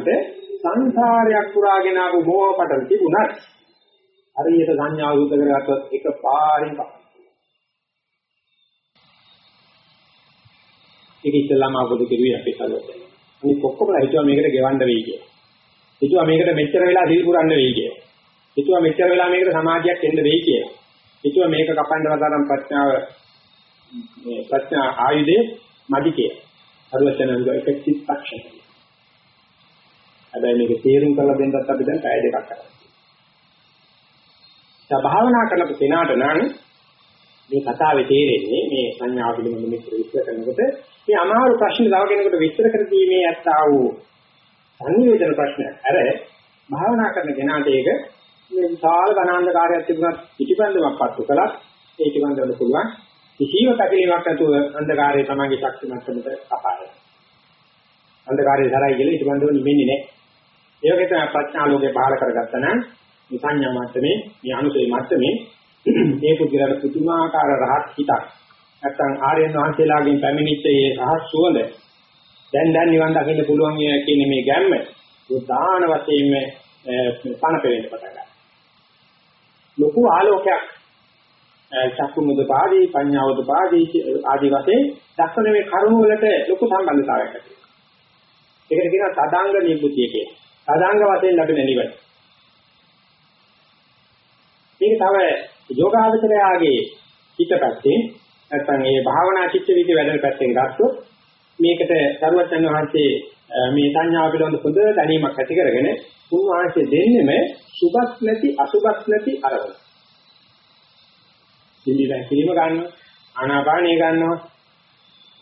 සංසාරයක් පුරාගෙන ආපු මෝහ පටල තිබුණත් හරියට සංඥාව උද කරගත්තොත් එක පාරින් ඒක ඉස්සෙල්ලාම අවබෝධ කෙරුවේ අපේ සලෝක. අනිත් ඔක්කොම හිතුවා මේකට ගෙවන්න වෙයි කියලා. හිතුවා මේකට මෙච්චර වෙලා සිල් පුරන්න වෙයි කියලා. හිතුවා මෙච්චර වෙලා මේකට සමාධියක් එන්න වෙයි කියලා. හිතුවා මේක කපන්න වතරම් ප්‍රඥාව මේ ප්‍රඥා ආයුධය මදි කියලා. අරුවචන එක චිත්තක්ෂණය. හැබැයි මේක තේරුම් කරලා දෙන්නත් අපි දැන් පැය දෙකක් කරා. දැන් භාවනා කරනකොට කෙනාට නම් මේ කතාවේ තේරෙන්නේ මේ සංඥා පිළිබඳ මෙච්චර විස්තර කරනකොට මේ අමාරු ප්‍රශ්න තව කෙනෙකුට විස්තර කර දීමේ ඇත්තා වූ සංනිවේදන ප්‍රශ්නයක්. අර භාවනා කරන කෙනාට ඒක මේ විශාල ගණාන්ධකාරයක් තිබුණත් පිටිබන්ධමක් පත්තු කළත් ඒ පිටිබන්ධවල පුළුවන් කිසිම පැකිලීමක් නැතුව අන්ධකාරයේ තමන්ගේ ශක්ති මට්ටමට කපාරයි. අන්ධකාරයේ සරයි කියලා පිටිබන්ධව නිවෙන්නේ නැහැ. ඒ වගේ තමයි ප්‍රඥා ලෝකේ පහල කරගත්තා නම් මේ සංඥා මට්ටමේ මේ අනුසය මට්ටමේ මේ පුදුරට පුදුමාකාර රහත් හිතක්. නැත්තම් ආර්යයන් වහන්සේලාගෙන් පැමිණිච්ච මේ රහත් සුවඳ. දැන් දැන් නිවන් දකින්න පුළුවන් කියන මේ ගැම්ම. උදාන වශයෙන් පණ පෙරෙන්න පටන් ගන්නවා. ලොකු ආලෝකයක්. චක්කුමුද පාදී පඤ්ඤාවද පාදී ආදී වශයෙන් දක්වන මේ කරුණ වලට ලොකු සම්බන්ධතාවයක් ඇති වෙනවා. ඒකට කියනවා තදාංග නිබ්බුතිය කියලා. සාධාංග වශයෙන් ලැබෙන නිවන. මේක තව යෝගාවචරයාගේ හිතපැත්තේ නැත්නම් මේ භාවනා චිත්ත වීති වැඩන පැත්තෙන් ගත්තොත් මේකට සරුවචන් වහන්සේ මේ සංඥාව පිළිබඳ හොඳ දැනීමක් ඇති කරගෙන උන්වහන්සේ දෙන්නෙම සුබත් නැති අසුබත් නැති අරමුණ. ඉන්දිය දැකීම ගන්නවා ආනාපානිය ගන්නවා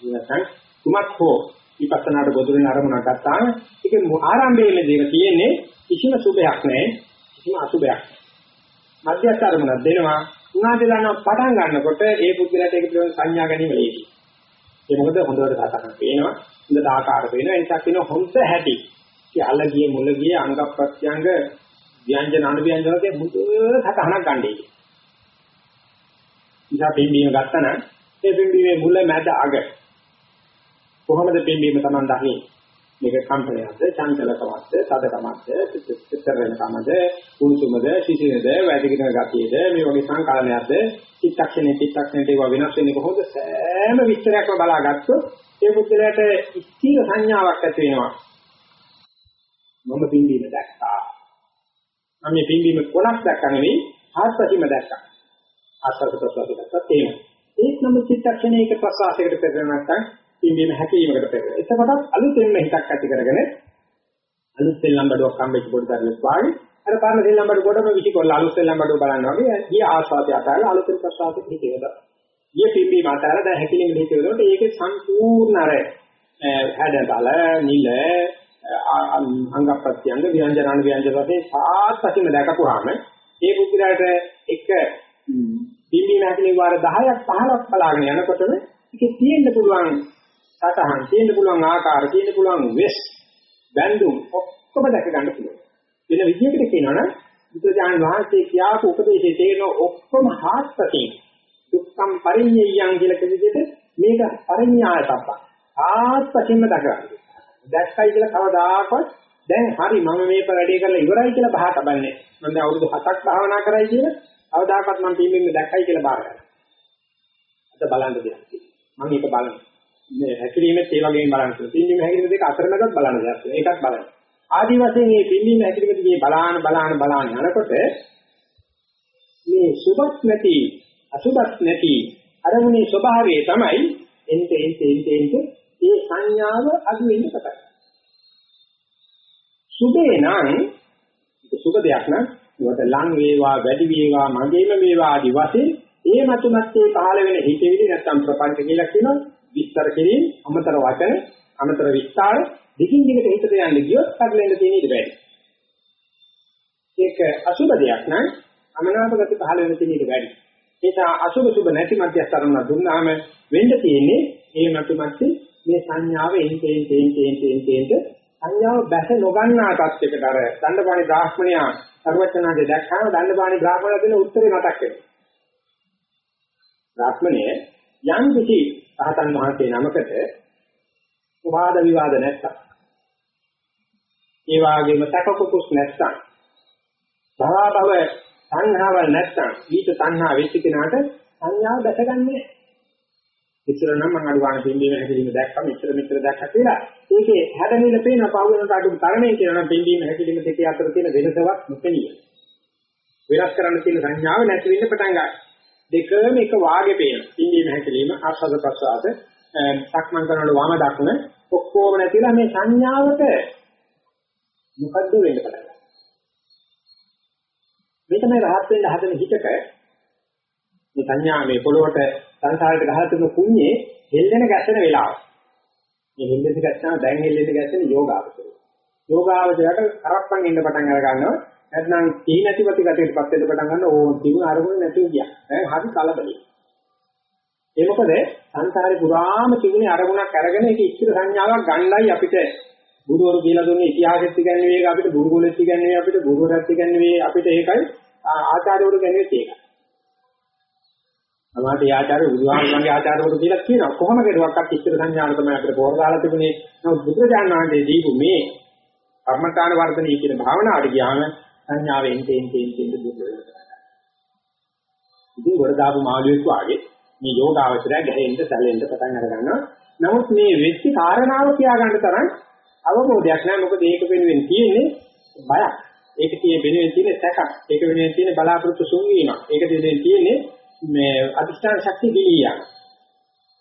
නැත්නම් කුමක් හෝ විපස්සනාට ගොදුරෙන අරමුණක් ගත්තාම ඒක ආරම්භයේ දේක තියෙන්නේ කිසිම සුභයක් නැහැ කිසිම අසුභයක් මධ්‍යස්ථ අරමුණක් දෙනවා. උනාදලන පටන් ගන්නකොට ඒ පුද්ගලයාට ඒක පිළිබඳ සංඥා ගැනීම ලේසි ඒ මොකද හොඳට සාකච්ඡා පේනවා හොඳට ආකාර පේනවා ඒ නිසා කියන හොඳ හැටි. කියලගිය මුලගිය අංග ප්‍රත්‍යංග ව්‍යංජන අනුව්‍යංජන වගේ මුදුව සතහනක් ගන්නයි ඉතින් පින්බීම ගත්තා නම් ඒ පින්බීමේ මුල මැද අග කොහොමද පින්බීම Taman දකින්නේ? මේක කම්පනයක්ද, චංචලකමක්ද, තදකමක්ද, පිටතර වෙනකමද, කුණුසුමද, සිසිනද, වැඩිගෙන ගතියද, මේ වගේ සංකලනයක්ද, චිත්තක්ෂණේ චිත්තක්ෂණේ ඒවා වෙනස් වෙන්නේ කොහොමද? සෑම විස්තරයක්ම බලාගත්තොත් ඒ පුද්ගලයාට ස්ථිර සංඥාවක් ඇති වෙනවා. මම පින්බීම දැක්කා. මම මේ පින්බීම කොනක් දැක්කා නෙවෙයි, ආත්පසීම දැක්කා. ආස්වාද ප්‍රසවාස දැක්කත් එහෙම. ඒත් නම් චිත්තක්ෂණයක ප්‍රසවාසයකට පෙරෙන්න නැත්නම් පින්බීම හැකීමකට පෙර. එතකොටත් අලුතෙන්ම හිතක් ඇති කරගෙන අලුත් සෙල්ලම් බඩුවක් හම්බෙච්ච පොඩි දරුවෙක් වාගේ අර පරණ සෙල්ලම් බඩුව කොටම විසිකොල්ල අලුත් සෙල්ලම් බඩුව බලනවා වගේ ගිය ආස්වාදය අතහැරලා අලුතෙන් ප්‍රසවාසෙට හිතේද. ගිය පින්බීම අතහැරලා දැන් හැකිලිම හිතේනකොට ඒකේ සම්පූර්ණ අර හැඩතල නිල අංග ප්‍රත්‍යංග ව්‍යංජන ව්‍යංජන වශයෙන් සාත්පතිම දැකපුවාම ඒ බුද්ධිරාට එක පින්බීම හැකිලිම වාර 10ක් 15ක් බලාගෙන යනකොටම ඒකේ තියෙන්න පුළුවන් සතහන් තියෙන්න පුළුවන් ආකාර තියෙන්න පුළුවන් වෙස් බැඳුම් ඔක්කොම දැක ගන්න පුළුවන්. වෙන විදිහකට කියනවනම් බුදුජාන වහන්සේ කියාපු උපදේශයේ තේරෙන ඔක්කොම හාත්පසින් දුක්ඛම් පරිඤ්ඤයයන් කියලා කිය විදිහට මේක පරිඤ්ඤාය තප්ප. ආත්පසින්ම දකරන්නේ. දැක්කයි කියලා කවදාකවත් දැන් හරි මම මේක වැඩේ කරලා ඉවරයි කියලා බහ තබන්නේ. මම දැන් අවුරුදු 7ක් භාවනා කරයි කියලා අවදාකත් මම පින්බින්න දැක්කයි කියලා බාර ගන්නවා. අද බලන්න දෙයක්. මම ඒක බලනවා. මේ හැකිරීමෙත් ඒ වගේම බලන්න. පින්බින්න හැකිරීම දෙක අතරමැදත් බලන්න දෙයක්. ඒකත් බලන්න. ආදි වශයෙන් මේ පින්බින්න හැකිරීම දිගේ බලාන බලාන බලාන යනකොට මේ සුබත් නැති අසුබත් නැති අරමුණේ ස්වභාවය තමයි එnte ente ente ente ඒ සංඥාව අඩු වෙන්න පටන් සුබේ නම් සුබ දෙයක් නම් ඒකට ලං වේවා වැඩි වේවා මගේම වේවා ආදි වශයෙන් ඒ මතුමැත්තේ පහළ වෙන හිතවිලි නැත්තම් ප්‍රපංච කියලා කියනවා විස්තර කිරීම අමතර වචන අමතර විස්තර දිගින් දිගට හිතට යන්න ගියොත් පැටලෙන්න තියෙන ඉඩ වැඩි. ඒක අසුබ දෙයක් නම් අමනාප ගති පහළ වෙන තියෙන ඉඩ වැඩි. ඒක අසුබ සුබ නැති මධ්‍යස්තරණ දුන්නාම වෙන්න තියෙන්නේ මේ මතුමැත්තේ මේ සංඥාව එන්ටෙන් තෙන් තෙන් තෙන් තෙන් සංඥාව බැස නොගන්නා තත්යකට අර දණ්ඩපාණි බ්‍රාහ්මණයා සර්වචනාගේ දැක්කම දණ්ඩපාණි බ්‍රාහ්මණයා දෙන උත්තරේ මතක් වෙනවා. බ්‍රාහ්මණය යම් කිසි රහතන් වහන්සේ නමකට වාද විවාද නැත්තම්. ඒ වගේම තකකුකුස් නැත්තම්. භවභව සංහාවල් නැත්තම් ඊට සංහා වෙච්ච කෙනාට සංඥාව දැකගන්නේ ඉතර නම් මම අඩු ගන්න පින්දීම හැකීම දැක්කම ඉතර මෙතර දැක්ක කියලා ඒකේ හැඩමිල පේන පවුනට අඩු තරමේ කියන නම් පින්දීම හැකීම දෙකේ අතර තියෙන වෙනසවත් නොපෙනිය වෙනස් කරන්න තියෙන සංඥාව නැති වෙන්න පටන් ගන්නවා. දෙකම එක වාගේ පේන පින්දීම හැකීම ආස්වාද ප්‍රසආද සක්මන් කරනකොට වම දකුණ ඔක්කොම නැතිලා මේ සංඥාවට මොකද්ද වෙන්න පටන් ගන්නවා මේ තමයි රහත් වෙන්න හදන හිතක මේ සංඥා මේ පොළොවට සංසාරයට ගහලා තිබුණු කුණ්‍යේ හෙල්ලෙන ගැස්සෙන වෙලාව. මේ හෙල්ලෙන ගැස්සන දැන් හෙල්ලෙන ගැස්සෙන යෝගාවචරය. යෝගාවචරයට කරප්පන් ඉන්න පටන් අර ගන්නවා. නැත්නම් තී නැතිවති කටේට පත් වෙන්න පටන් ගන්න ඕන තිබුණ අරමුණ නැතුව ගියා. දැන් හරි කලබලයි. ඒ මොකද සංසාරේ පුරාම තිබුණේ අරමුණක් අරගෙන ඒක ඉච්ඡිත සංඥාවක් ගන්නයි අපිට ගුරුවරු කියලා දුන්නේ ඉතිහාසෙත් ඉගන්නේ මේක අපිට ගුරුගෝලෙත් ඉගන්නේ අපිට ගුරුවරයෙක් ඉගන්නේ මේ අපිට ඒකයි ආචාර්යවරු කියන්නේ ඒකයි. සමාජයේ ආචාර්ය බුදුහාමුදුරන්ගේ ආචාර්යවරු කියලා කියනවා කොහොම කෙරුවක්වත් ඉච්ඡිත සංඥාන තමයි අපිට පොර දාලා තිබුණේ. නමුත් බුදුරජාණන් වහන්සේ දීපු මේ කර්මකාණ වර්ධනය කියන භාවනාවට ගියාම සංඥාවෙන් තෙන් තෙන් තෙන් දුර වෙනවා. ඉතින් වරදාපු මාළුවෙක් වාගේ මේ යෝගාවචරය ගැහෙන්න සැලෙන්න පටන් අර ගන්නවා. නමුත් මේ වෙච්ච කාරණාව කියා ගන්න තරම් අවබෝධයක් නැහැ. මොකද ඒක වෙනුවෙන් තියෙන්නේ බයක්. ඒක තියෙන වෙනුවෙන් තියෙන සැකක්. ඒක වෙනුවෙන් තියෙන බලාපොරොත්තු සුන්වීමක්. ඒක දෙයෙන් තියෙන්නේ මේ අධිෂ්ඨාන ශක්තිය ගිලියා.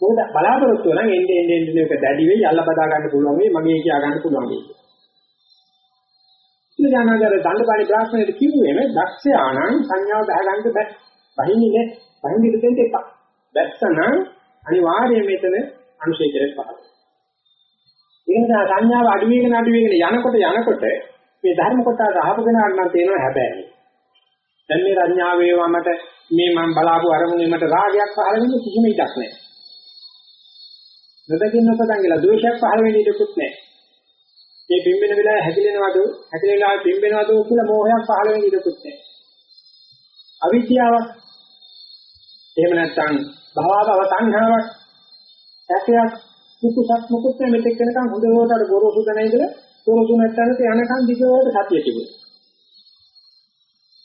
මොකද බලාපොරොත්තු නම් එන්නේ එන්නේ එන්නේ එක දැඩි වෙයි අල්ල බදා ගන්න පුළුවන් වෙයි මගේ කියා ගන්න පුළුවන් වෙයි. ඉතින් ඥානගර දණ්ඩපාණි බ්‍රාහ්මණයට කිව්වේ මේ දක්ෂයාණන් සංඥාව බහ ගන්න බෑ. බහින්නේ නැහැ. බහින්නේ දෙන්න එපා. දැක්සනම් අනිවාර්යයෙන් මෙතන අනුශේඛ කෙරෙස් පහළ. ඒ නිසා සංඥාව අඩු වෙගෙන අඩු වෙගෙන යනකොට යනකොට මේ ධර්ම කොටස අහපු කෙනාට නම් තේරෙනවා හැබැයි. දැන් මේ රඥාව වේවා මට මේ මම බලාපු අරමුණේ මට රාගයක් පහළ වෙන්නේ කිසිම ඉඩක් නැහැ. නොදකින් නොපතන් කියලා ද්වේෂයක් පහළ වෙන්නේ ඉඩකුත් නැහැ. මේ පිම්බෙන වෙලාවේ හැකිලෙනවද හැකිලෙලා පිම්බෙනවද කියලා මෝහයක් පහළ වෙන්නේ ඉඩකුත් නැහැ. අවිද්‍යාවක් එහෙම නැත්නම් භවභව සංහාවක් සැකයක් කුකුසක් මොකුත් නැහැ මෙතෙක් වෙනකන් හොඳට අර ගොරෝසු දැන ඉඳලා ගොරෝසු නැත්නම් යනකන් දිගට සතිය තිබුණා.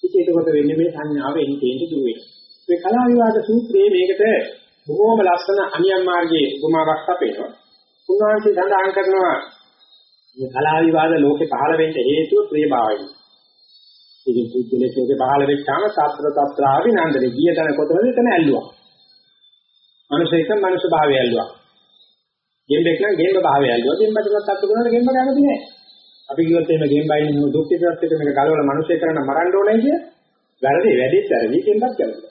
ඉතින් ඒකකොට වෙන්නේ මේ සංඥාව එන්නේ තේින්න දුවේ. මේ කලා විවාද සූත්‍රයේ මේකට බොහෝම ලස්සන අනියම් මාර්ගයේ උපමාවක් අපේනවා. උන්වහන්සේ සඳහන් කරනවා මේ කලා විවාද ලෝකේ පහළ වෙන්න හේතුව ප්‍රියභාවයයි. ඉතින් පුද්ගලෙක් ලෝකේ පහළ වෙච්චාම සත්‍ර තත්‍රාවිනන්දනේ ගිය තැන කොතනද එතන ඇල්ලුවා. මනුෂ්‍යයෙක් මනුෂ්‍ය භාවය ඇල්ලුවා. ගෙම්බෙක් නම් ගෙම්බ භාවය ඇල්ලුවා. ගෙම්බට තත්ත්ව කරනකොට ගෙම්බ කැමති නෑ. අපි කිව්වොත් එහෙම ගෙම්බයින් දුක් පිටවත් එක මේක ගලවලා මනුෂ්‍ය කරන්න මරන්න ඕනේ කිය. වැරදි වැඩිත් වැරදි ගෙම්බක් කැමති.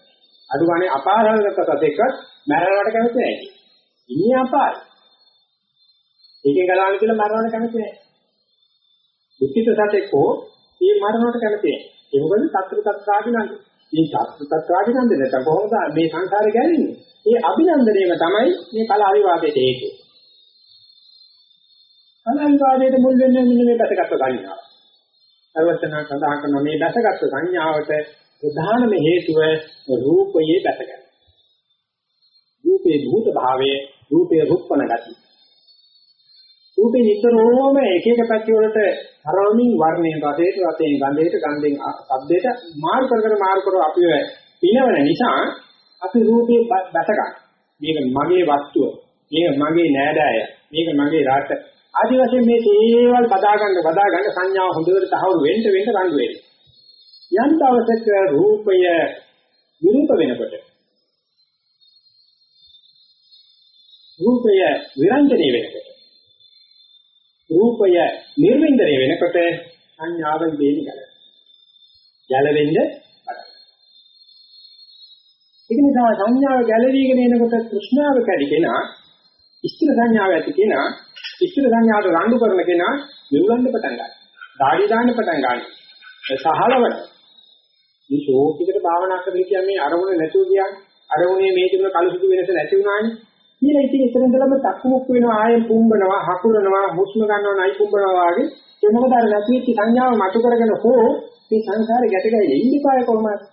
අඩු ගානේ අපාරහකට සතෙක්වත් මරණවට කැමති නෑ. ඉන්නේ අපාරයි. ඒකෙන් ගලවන්න කියලා මරණවට කැමති නෑ. දුක්ඛිත සතෙක් හෝ මේ මරණවට කැමති නෑ. ඒ මොකද සත්‍ය තත්ත්වාදිනන්ද. මේ සත්‍ය තත්ත්වාදිනන්ද නැත්නම් කොහොමද මේ සංසාරේ ගැලෙන්නේ? ඒ අභිනන්දනයම තමයි මේ කල අවිවාදයේ හේතුව. කල අවිවාදයේ මුල් වෙන්නේ මෙන්න මේ පැත්තකට ගන්නවා. සර්වචනා සඳහන් කරන මේ දැසගත් සංඥාවට ප්‍රධානම හේතුව රූපයේ දැසගන්න. රූපේ භූත භාවයේ රූපේ රුප්පණ ගතිය. රූපේ නිතරම එක එක පැති වලට හරවමින් වර්ණයෙන් රසයට රසයෙන් ගන්ධයට ගන්ධයෙන් ශබ්දයට මාරු කර කර මාරු කර අපිව පිනවන නිසා අපි රූපේ දැස ගන්න. මේක මගේ වස්තුව. මේක මගේ නෑදෑය. මේක මගේ රාට. ආදි වශයෙන් මේ තේවල් බදා ගන්න බදා ගන්න සංඥාව හොඳට තහවුරු වෙන්න වෙන්න රණ්ඩු වෙන්නේ. යම් දවසක රූපය විරූප වෙනකොට රූපය විරංජනේ වෙනකොට රූපය නිර්වින්දනය වෙනකොට සංඥාවෙන් දෙන්නේ ගැල. ගැලවෙන්න පටන් ඒක නිසා සංඥාව ගැලවිගෙන එනකොට තෘෂ්ණාව කැඩි කෙනා ඉස්තිර සංඥාව ඇති කෙනා ඉස්තිර සංඥාවට රණ්ඩු කරන කෙනා මෙවුලන්න පටන් ගන්නවා. দাঁඩි දාන්න පටන් ගන්නවා. සහලවන. මේ ශෝකිකට භාවනා කරලා කියන්නේ අරමුණ නැතුව කියන්නේ අරමුණේ මේ තිබුණ කලසුදු වෙනස නැති වුණානේ. කියලා ඉතින් එතන ඉඳලම තක්මුක් වෙනවා ආයෙන් පුම්බනවා හකුලනවා හුස්ම ගන්නවා නයි පුම්බනවා වගේ. ඒ මොකද අර නැතිවෙච්ච සංඥාව මතු කරගෙන හෝ මේ සංසාරේ ගැට ගැහිලා ඉඳිපාය කොහොමද?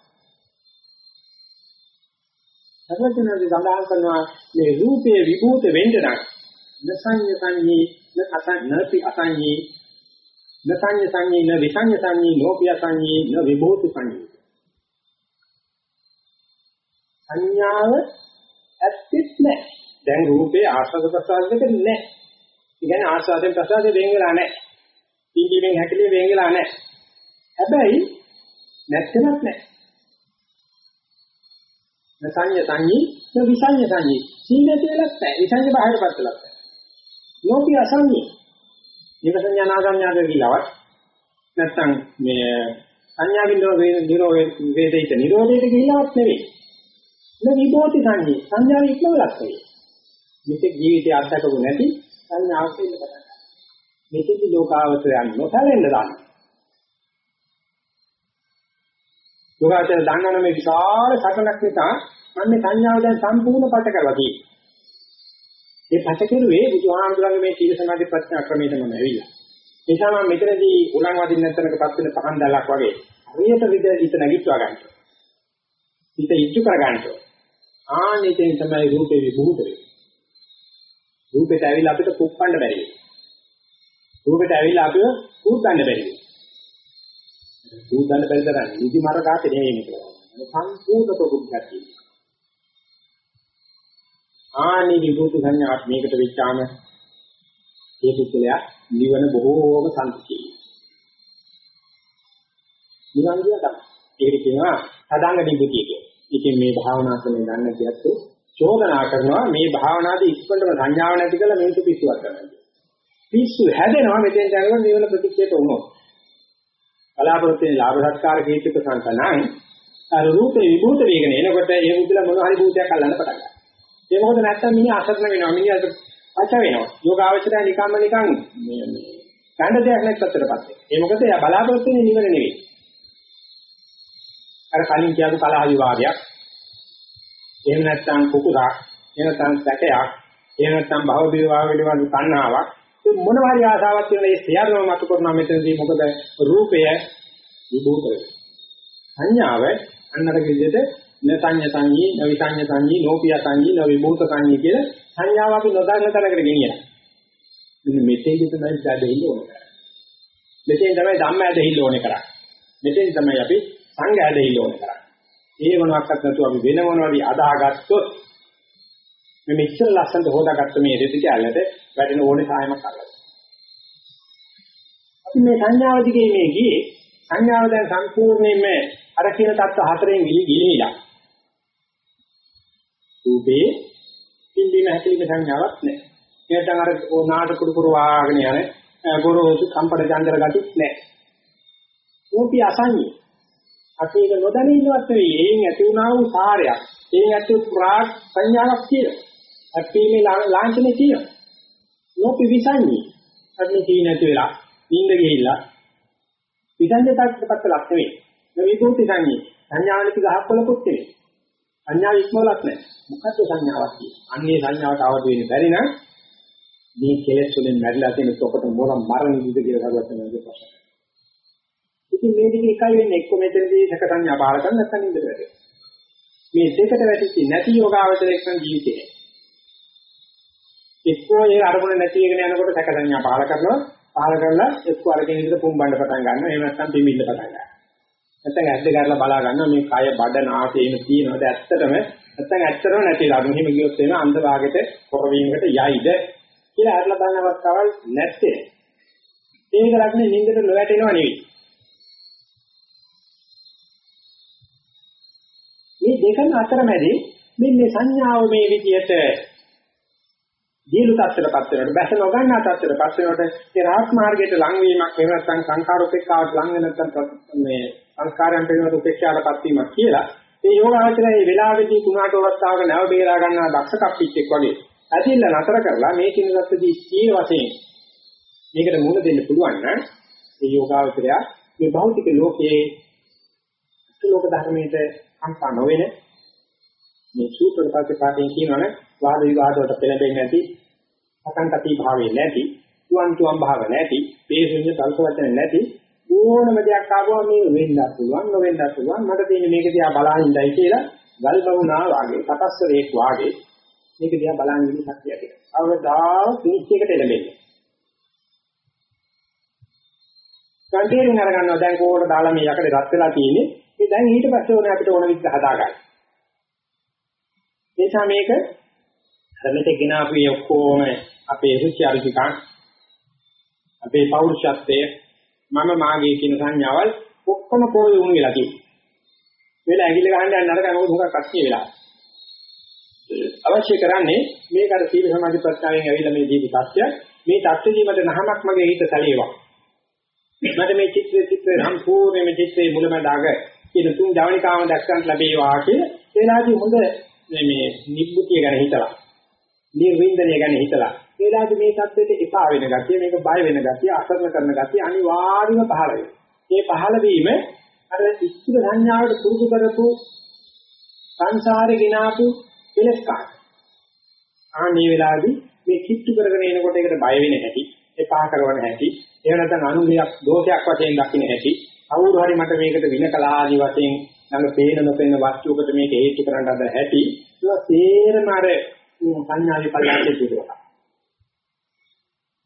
සර්වඥාදී සඳහන් කරනවා මේ රූපයේ විභූත වෙන්න නම් නසඤ්ඤ සංඤී නසඤ්ඤති අසඤ්ඤී නසඤ්ඤ සංඤී න විසඤ්ඤ සංඤී නෝපිය සංඤී න විභූත සංඤී සංඥාව ඇත්තෙත් නැහැ. දැන් රූපේ ආස්වාද ප්‍රසආද දෙක නැහැ. ඒ කියන්නේ ආස්වාදයෙන් ප්‍රසආදයෙන් වෙන් වෙලා නැහැ. පින්දීමෙන් හැකලියෙන් වෙන් වෙලා නැහැ. හැබැයි නැත්තනක් නැහැ. නසඤ්ඤ සංඤී න විසඤ්ඤ සංඤී. සීලයට වෙලක් නැහැ. විසඤ්ඤ බාහිරපත් වෙලක් නැහැ. යෝපි අසඤ්ඤී. නිවසඤ්ඤා නාගඤ්ඤාද කියලාවත් නැත්තම් මේ සංඥාවින් නිරෝ වේදිත නිරෝධයට ගිහිලාවත් නෙවෙයි. න විභෝති සංඤී. සංඥාව ඉක්මවලක් නෙවෙයි. මෙතෙක් ජීවිතය අත්දකපු නැති සංඥාවක් එන්න පටන් ගන්නවා. මෙතෙදි ලෝකාවචරයන් නොසැලෙන්න ගන්නවා. යෝගාචර දන්නන මේ විශාල සකලක් නිසා මම මේ සංඥාව දැන් සම්පූර්ණ පට කරලා තියෙනවා. ඒ පට කෙරුවේ බුදුහාමුදුරන්ගේ මේ සීල සමාධි ප්‍රඥා ක්‍රමයට මම ඇවිල්ලා. ඒ නිසා මම මෙතනදී උලන් වදින්න නැතනකපත් වෙන පහන් දැලක් වගේ හරියට විද හිත නැගිටවා ගන්නවා. හිත ඉච්චු කර ගන්නවා. ආනෙතෙන් තමයි රූපේ විභූත වෙන්නේ. රූපෙට ඇවිල්ලා අපිට කුප්පන්න බැරි වෙනවා. රූපෙට ඇවිල්ලා අපිව කුප්පන්න බැරි වෙනවා. කුප්පන්න බැරි තරම් නිදි මර කාතේ නෙමෙයි මේක. සම්පූර්ණ තොගුක්කක් ආනි විභූත සංඥාත් මේකට වෙච්චාම ඒ පුද්ගලයා නිවන බොහෝම සම්පූර්ණයි. නිවන් කියන තමයි. ඒකට කියනවා සදාංග නිබුතිය කියලා. ඉතින් මේ භාවනා කරන ගන්න කියත්තෝ චෝදනා කරනවා මේ භාවනාදී ඉක්මනටම සංඥාව නැති කළා මේක පිස්සුවක් කරනවා. පිස්සු හැදෙනවා මෙතෙන් දැනගෙන නිවන ප්‍රතික්ෂේප වුණොත්. බලාපොරොත්තු වෙන ලාභ සත්කාර කීර්ති ප්‍රසංකනං අර රූපේ විභූත වේගන එනකොට ඒ මුදල මොන හරි භූතයක් අල්ලන්න පටන් ගන්නවා. ඒ මොකද නැත්තම් මිනිහ අසරණ වෙනවා මිනිහට පච වෙනවා. යෝගාවචරය නිකම්ම නිකන් මේ මේ ගන්න දෙයක් නැත්තටපත් වෙනවා. ඒ මොකද එයා බලාපොරොත්තු වෙන්නේ නිවන නෙවෙයි. අර කලින් කියපු කලහ විවාදයක් එහෙම නැත්නම් කුකුරක්, එහෙම නැත්නම් සැකයක්, එහෙම නැත්නම් භව විවාහ පිළිබඳ තණ්හාවක් මොන හරි ආසාවක් තියෙන මේ සියල්ලම මතු කරනවා මෙතනදී මොකද රූපය විභූත සංඥාව අන්නර විදිහට නසඤ්ඤ සංඤී, නවිසඤ්ඤ සංඤී, නෝපිය සංඤී, නවිභූත සංඤී කියලා සංඥාව අපි නොදන්න තැනකට ගෙනියනවා. මෙන්න මෙතෙන්දි තමයි දැදෙන්න ඕනේ කරන්නේ. මෙතෙන් තමයි ධම්ම ඇදහිල්ල ඕනේ කරන්නේ. මෙතෙන් තමයි අපි සංඝ ඇදහිල්ල ඕනේ කරන්නේ. ඒ මොනවාක්වත් නැතුව අපි වෙන මොනවාරි අදාහගත්තොත් මේ මෙච්චර ලස්සනට හොදාගත්ත මේ රෙදි කැලලට වැඩෙන ඕනේ සායමක් අල්ලගන්න. අපි මේ සංඥාව දිගේ මේ ගියේ සංඥාව දැන් සම්පූර්ණයෙන්ම අර කියන தත්ත්ව හතරෙන් ගිලිහිලා. රූපේ පින්බීම හැකලික සංඥාවක් නැහැ. නැත්නම් අර නාට කුඩු කුරු වාගෙන යන ගොරෝසු කම්පන චන්දර ගතිත් නැහැ. රූපී අසංඤී අපි ඒක නොදැන ඉන්නවත් නෙවෙයි. එයින් ඇති වුණා වූ සාරයක්. එයින් ඇති වූ ප්‍රාග් සංඥාවක් තියෙනවා. අපි මේ ලාංඡනේ තියෙනවා. නොපි විසන්නේ. අපි තී නැති වෙලා නිින්ද ගිහිල්ලා විසංජතයක්පත් ලක් නෙවෙයි. මේ විභූති සංඥේ. සංඥානික ගහකොලකුත් නෙවෙයි. සංඥා ඉක්මවලක් නැහැ. මොකද්ද සංඥාවක් කියන්නේ? අන්නේ සංඥාවට අවදි වෙන්න බැරි නම් මේ කෙලෙස් වලින් මැරිලා තියෙන තොකට මොන මරණ නිදිද කියලා හදවත් නැහැ ප්‍රශ්න. ඉතින් මේ දෙක එකයි වෙන්නේ එක්ක මෙතනදී සැක සංඥා බාල කරන නැත්නම් ඉඳලා වැටෙනවා. මේ දෙකට වැටිච්ච නැති යෝගාවචරයක් නම් ජීවිතේ. එක්කෝ ඒ අරමුණ නැති එකන යනකොට සැක සංඥා බාල කරනවා. බාල කරලා එක්කෝ අරගෙන ඉඳලා පුම්බන්න පටන් ගන්නවා. එහෙම නැත්නම් පිඹින්න පටන් ගන්නවා. නැත්නම් ඇද්ද කරලා බලා ගන්නවා මේ කය බඩ නාසයේම තියෙනවද ඇත්තටම නැත්නම් ඇත්තටම නැතිලා. මෙහෙම ගියොත් එන අන්ධ භාගයට කොරවීමකට යයිද කියලා අරලා බලන අවස්ථාවල් නැත්තේ. ඒක ලක්නේ නින්දට නොවැටෙනව නෙවෙයි. මේ දෙකම අතරමැදි මෙන්න සංඥාව මේ විදියට දීලු tattරපත් වෙනකොට බැස නොගන්නා tattරපත් වෙනකොට ඒ රාහත් මාර්ගයට ලං වීමක් එහෙම නැත්නම් සංඛාරෝපේක්ෂාවට ලං වෙන නැත්නම් මේ සංස්කාරයන් පිළිබඳ උපේක්ෂාවටපත් වීමක් කියලා ඒ යෝගාවචරය මේ වෙලාවේදී කුණාට අවස්ථාවක නැව බේරා ගන්නා දක්ෂ කප්පිච්චෙක් වගේ ඇදිල්ල නතර කරලා මේ කින දත්තදී ස්ථීර වශයෙන් මේකට මුහුණ දෙන්න පුළුවන් නම් ඒ යෝගාවචරය මේ භෞතික ලෝකයේ ලෝක ධර්මයේ කම්පා නොවෙන මේ සූත්‍ර ප්‍රතිපාදයෙන් කියනවනේ වාද විවාද වලට පෙළඹෙන්නේ නැති අකන්තපි භාවයේ නැති තුවන් තුවන් භාව නැති පේශුන්‍ය තල්ක වචන නැති ඕනම දෙයක් ආවම මේ වෙන්නත් පුළුවන් නොවෙන්නත් පුළුවන් මට තියෙන මේක දිහා බලන් ඉඳයි කියලා ගල් බවුනා වාගේ තපස්සරේක් වාගේ මේක දිහා බලන් ඉන්න ශක්තිය කියලා. අවදාව පිළිච්චයකට එළඹෙන්නේ. කන්ටේරින් අරගන්නවා දැන් කෝකට දාලා මේ යකඩ රත් වෙලා තියෙන්නේ. ඒ දැන් ඊට පස්සේ ඕනේ අපිට ඕන විදිහට හදාගන්න. එනිසා මේක අර මෙතේ ගෙනාපු ඔක්කොම අපේ රුචි අරුචිකන් අපේ පෞරුෂත්වයේ මම මාගේ කියන සංඥාවල් ඔක්කොම පොල් වුණ වෙලා තියෙනවා. වෙලා ඇඟිල්ල ගහන්න යන නරක මොකද මොකක් අස්සිය වෙලා. අවශ්‍ය කරන්නේ මේක අර සීල සමාධි ප්‍රත්‍යාවෙන් ඇවිල්ලා මේ දීපු තත්ත්වය මේ තත්ත්වෙදී මට නහමක් මගේ හිත සැලේවා. මට මේ චිත්‍රයේ චිත්‍රය සම්පූර්ණ මේ චිත්‍රයේ මුලමදාග කියන තුන් ජවනිකාම දැක්කන්ට ලැබේවා කිය ඒලාදී හොඳ මේ මේ නිබ්බුතිය ගැන හිතලා නිර්වින්දනය ගැන හිතලා ඒලාදී මේ தත්වෙට එපා වෙන ගතිය මේක බය වෙන ගතිය අසරණ කරන ගතිය අනිවාර්යම පහළ වෙනවා. මේ පහළ වීම අර ඉස්තිර සංඥාවට පුරුදු කරපු සංසාරේ ගෙනාපු කෙලස් කාට. ආන්නේ වෙලාවේදී මේ කිට්ටු කරගෙන එනකොට ඒකට බය වෙන හැටි, එපා කරන හැටි, එහෙම නැත්නම් අනුගයක් දෝෂයක් වශයෙන් දකින්න හැටි, කවුරු හරි මට මේකට වින කළා ආදි වශයෙන් ළඟ පේන නොපේන වස්තුවකට මේක හේතු කරන්න හද හැටි, ඒවා තේරම අර සංඥා විපල්ලාසේ පිළිවෙල.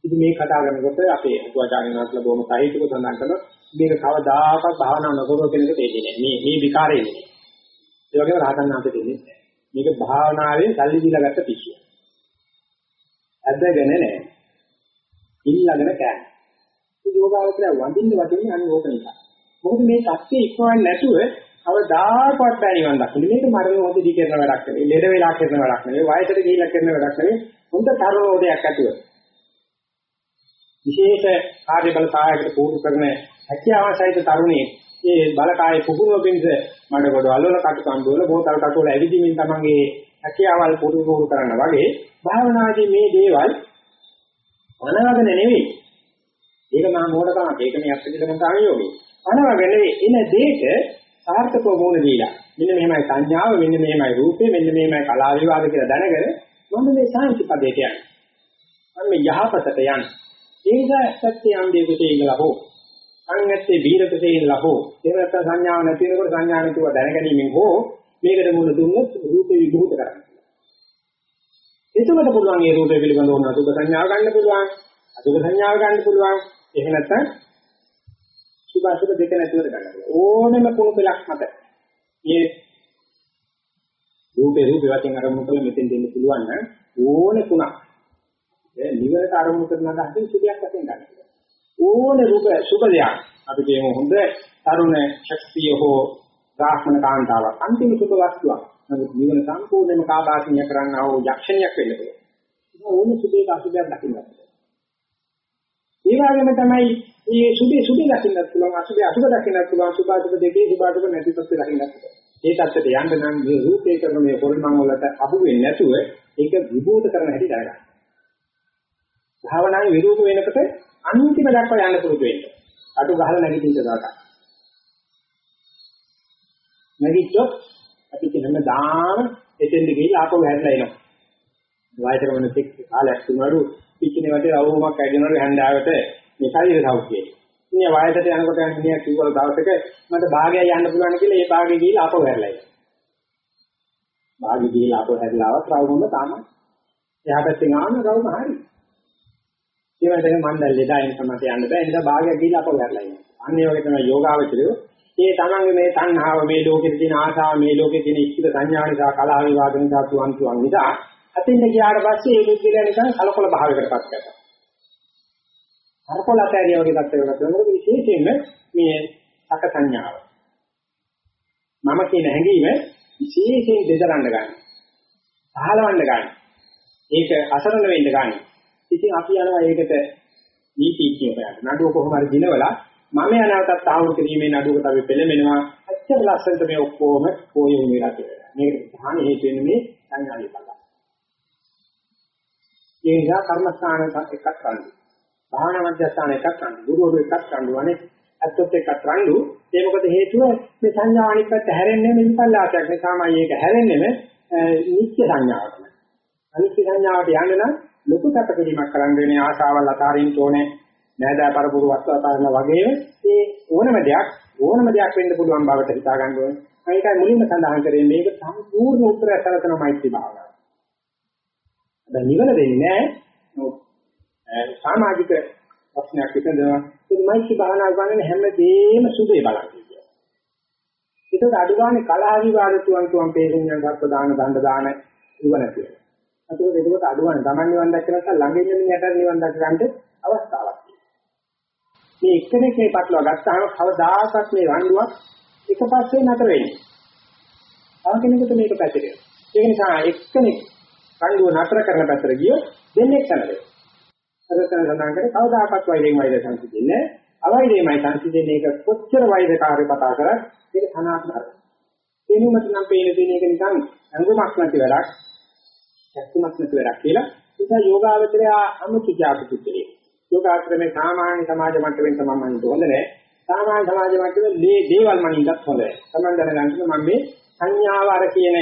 ඉතින් මේ කතා කරනකොට අපේ අතුවාචාර්යන් වහන්සේලා බොහොම සාහිත්‍යක සඳහන් කරනවා මේක කවදාකවත් භාවනා නොකරන කෙනෙකුට එන්නේ නැහැ. මේ මේ විකාරය එන්නේ. ඒ වගේම රහතන් වහන්සේට එන්නේ නැහැ. මේක භාවනාවෙන් සල්ලි දීලා ගත්ත පිස්සුව. ඇදගෙන නැහැ. ඉල්ලගෙන කෑම. ඒ යෝගාවචරය වඳින්න වටින්නේ අනිෝක නිසා. මොකද මේ සත්‍ය ඉක්මවන්නේ නැතුව අවදාකවත් බෑ නිවන් දකින්න. මේක මරණ මොහොතදී කරන වැඩක් නෙවෙයි. ලෙඩ වෙලා කරන වැඩක් නෙවෙයි. වයසට ගිහිල්ලා කරන වැඩක් නෙවෙයි. හොඳ තරෝදයක් ඇතුව. විශේෂ කාර්ය බල සහායකට පුහුණු කරන හැකියාව සහිත තරුණේ මේ බලකාය පුහුණුව පිණිස මඩ කොට අල්ලන කටුකම් වල බෝතල් කටුවල ඇවිදිමින් තමන්ගේ හැකියාවල් පුහුණු පුහුණු කරන වගේ භාවනාදී මේ දේවල් අනවගන නෙවෙයි. ඒක මා මොඩකමක්. ඒක මේ අත්විඳින සංයෝගය. අනවගන නෙවෙයි. එන දෙයක සාර්ථකව වුණ දීලා. මෙන්න මෙහෙමයි සංඥාව, මෙන්න මෙහෙමයි රූපේ, මෙන්න මෙහෙමයි කලාව විවාද කියලා දැනගෙන මම මේ සාන්ති පදයට යන්නේ. මම මේ යහපතට යන්නේ. ඒ නිසා සත්‍ය අන්දේකේ ඉඳලා හෝ අන්නත්තේ බීරකසේ ඉඳලා හෝ එහෙම නැත්නම් සංඥාව නැති වෙනකොට සංඥා නැතුව දැනගැනීමෙන් හෝ මේකට මුල දුන්නොත් රූපේ විභූත කරන්න. එතකොට පුළුවන් ඒ රූපේ පිළිබඳව ඕන අසුබ සංඥාව ගන්න පුළුවන්. අසුබ සංඥාව ගන්න පුළුවන්. එහෙම නැත්නම් සුභ අසුබ දෙක නැතුව ගන්න පුළුවන්. ඕනෙම කුණු පෙලක් මත මේ රූපේ රූපේ වශයෙන් අරමුණු කළ මෙතෙන් දෙන්න පුළුවන් නම් ඕනේ කුණක් ඒ නිවරට අරමුණු කරන අදහසින් සුභයක් වශයෙන් ගන්න. ඕනේ රූප සුභ දෙයක්. අපි කියමු හොඳ තරුණ ශක්තිය හෝ බ්‍රාහ්මණ කාන්තාවක් අන්තිම සුභ වස්තුවක්. නමුත් නිවන සම්පූර්ණයෙන්ම කාබාසිනිය කරන්නා වූ යක්ෂණියක් වෙන්න පුළුවන්. ඒක ඕනේ සුභයක අසුභයක් දකින්න. ඒ වගේම තමයි මේ සුභේ සුභේ දකින්නත් පුළුවන් අසුභේ අසුභ දකින්නත් පුළුවන් සුභ අසුභ දෙකේ සුභ අසුභ නැති තත්ත්ව දකින්නත් පුළුවන්. ඒ තත්ත්වයට යන්න නම් මේ රූපේ කරන මේ පොල්මන් වලට අහු වෙන්නේ නැතුව ඒක විභූත කරන හැටි දැනගන්න. භාවනාවේ විරූප වෙනකොට අන්තිම දක්වා යන්න පුරුදු වෙන්න. අටු ගහලා නැගිටින්න දාගන්න. නැගිට්ටොත් අපි කියන දාම එතෙන්ද ගිහිල්ලා ආපහු හැදලා එනවා. වයසට වන තෙක් කාලයක් තුනරු පිටිනේ වටේ අවුමක් ඇගෙනවලු හැන්දාවට මේ ශරීර සෞඛ්‍යය. ඉන්නේ වයසට යනකොට යන මිනිහා කිව්වල දවසක මට භාගය යන්න පුළුවන් කියලා ඒ භාගය ගිහිල්ලා ආපහු හැරලා ඉන්නවා. භාගය ගිහිල්ලා ආපහු හැරලා ආවත් රවුමම තමයි. එහා පැත්තෙන් ආන රවුම හරි. ඒ වගේ මම දැන් ලෙඩයින් තමයි යන්න බෑ. ඒ නිසා භාගය ගිහිල්ලා ආපහු හැරලා ඉන්නවා. අන්න ඒ වගේ තමයි යෝගාවචරය. ඒ තමන්ගේ මේ තණ්හාව මේ ලෝකෙට තියෙන ආශාව මේ ලෝකෙ තියෙන ඉච්ඡිත සංඥා නිසා කලහ විවාද නිසා තුන් තුන් නිසා අතින් ගියාට පස්සේ ඒ පුද්ගලයා නිකන් කලකොල භාවයකටපත් කරනවා. අරකොලතරිය වගේ තත්ත්වයකට මොකද විශේෂයෙන්ම මේ සක සංඥාව. මම කියන හැඟීම විශේෂයෙන් දෙදරන්න ගන්න. පහලවන්න ගන්න. ඒක අසරණ වෙන්න ගන්න. ඉතින් අපි යනවා ඒකට නීතිඥයෝ කරන්නේ. නඩුව කොහොම හරි දිනවලා මම යනවටත් ආවුරු කිරීමේ නඩුවකට අපි පෙළඹෙනවා. අච්චර ලස්සනට මේ ඔක්කොම කොයි වුණේලා කියලා. මේක ප්‍රධාන හේතු වෙන්නේ මේ සංඥා විපල්ල. ඒ නිසා කර්මස්ථාන එකක් ගන්න. භාවනා මධ්‍යස්ථාන එකක් ගන්න. ගුරුවරු එකක් ගන්නවනේ. අත්‍යත් එකක් රණ්ඩු. ඒ මොකද හේතුව මේ සංඥා අනිත් පැත්ත හැරෙන්නේ මේ විපල්ලාසයක් නිසාමයි ඒක හැරෙන්නේ නිත්‍ය සංඥාවට. අනිත්‍ය සංඥාවට යන්න නම් ලොකු කටපිරීමක් කරන්න වෙන්නේ ආශාවල් අතාරින්න ඕනේ. නෑදෑ පරපුරු වස්තු අතාරන වගේම ඒ ඕනම දෙයක් ඕනම දෙයක් වෙන්න පුළුවන් බවට හිතා ගන්න ඕනේ. ඒකයි මුලින්ම සඳහන් කරේ මේක සම්පූර්ණ උත්තරය සැලසන මෛත්‍රී භාවනාව. දැන් නිවන දෙන්නේ නෑ. සමාජික ප්‍රශ්නයක් විසඳනවා. ඒ මෛත්‍රී භාවනාව කියන්නේ හැමදේම සුබේ බලන්නේ. ඒකට අඩුගානේ කලහ විවාද තුන් තුන් පේරුම් යන සත්ව දාන දණ්ඩ දාන ඉව නැතිව. ඒකෝට ඒකට අඩුගානේ Taman නිවන් දැක්ක නැත්නම් ළඟින් ඉන්න මිනිහට නිවන් දැක ගන්නට අවස්ථාවක් මේ එක්කෙනෙක් මේ පටලවා ගත්තාම කවදාකවත් මේ රණ්ඩුවක් එක පස්සේ නතර වෙන්නේ. තව කෙනෙකුට මේක පැතිරෙනවා. ඒක නිසා එක්කෙනෙක් රණ්ඩුව නතර කරන පැත්තට ගියොත් දෙන්නේ කරනවා. අරතන සඳහන් කරේ කවදාකවත් වෛරයෙන් වෛර සංසිඳෙන්නේ අවෛරයමයි සංසිඳෙන්නේ ඒක කොච්චර වෛරකාරී කතා කරත් ඒක අනාත්මයි. එනුමත් නම් පේන දේ මේක නිකන් අංගුමක් නැති වැඩක්, ශක්තිමත් නැති වැඩක් කියලා. ඒක යෝගාවචරය අමුතු ජාතිකුත්‍රේ. යෝගාශ්‍රමේ සාමාන්‍ය සමාජ මට්ටමින් තමයි මම හොඳ නැහැ. සාමාන්‍ය සමාජ මට්ටමේ මේ දේවල් මනින්නත් හොඳයි. Taman දැනගන්න මම මේ සංඥාව අර කියන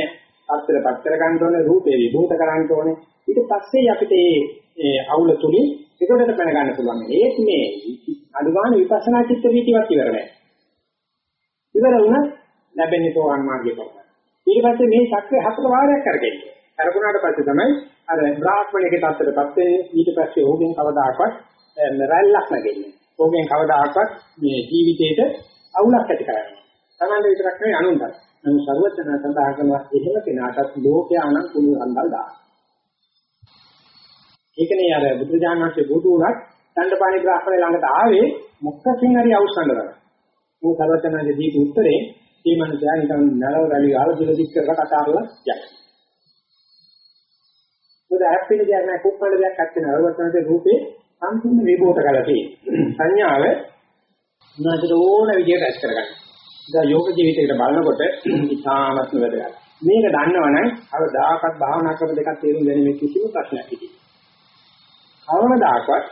අත්තරපත් කර ගන්න ඕනේ රූපේ විභූත කරන්න ඕනේ. ඊට පස්සේ අපිට මේ අවුල තුලින් ඒකට පැන ගන්න පුළුවන්. ඒත් මේ අනුගාන විපස්සනා චිත්ත වීතියක් ඉවර නැහැ. ඉවර වුණත් ලැබෙන්නේ තෝරන් මාර්ගය පමණයි. ඊට පස්සේ මේ ශක්තිය හතර වාරයක් කරගෙන්නේ. කරගුණාට පස්සේ තමයි අර බ්‍රාහ්මණයේ තත්ත්වයටපත් වෙන්නේ ඊට පස්සේ ඕකෙන් කවදාකවත් රැල්ලක් නැගෙන්නේ. ඕකෙන් කවදාකවත් මේ ජීවිතේට අවුලක් ඇති කරන්නේ. තමන්ට විතරක් නෙවෙයි අනුන්ටත්. නම් ਸਰවචන සඳහා කරන එහෙම කෙනාටත් ලෝකයා නම් කුණු අන්දල් දානවා. ඒකනේ අර බුදුජානකගේ බුදු උනත් දණ්ඩපාණි බ්‍රාහ්මණය ළඟට ආවේ මොකකින් හරි අවසන් කරගන්න. මේ ਸਰවචනගේ දීපු උත්තරේ මේ මනුස්සයා නිකන් නරව රැලි ගාලා දුර දික් කරලා කතා කරලා යයි. මොකද හැප්පෙන දෙයක් නැහැ කුප්පණ දෙයක් අත්දේ නරවචනගේ රූපේ සම්පූර්ණ විභෝත කරලා තියෙන්නේ. සංඥාව උනාට ඕන විදියට ඇස් කරගන්න. ඉතින් යෝග ජීවිතයකට බලනකොට ඉතාමත්ම වැදගත්. මේක දන්නවනම් අවදාකත් භාවනා ක්‍රම දෙකක් තේරුම් ගැනීම කිසිම ප්‍රශ්නයක් හිතේ. කවමදාකවත්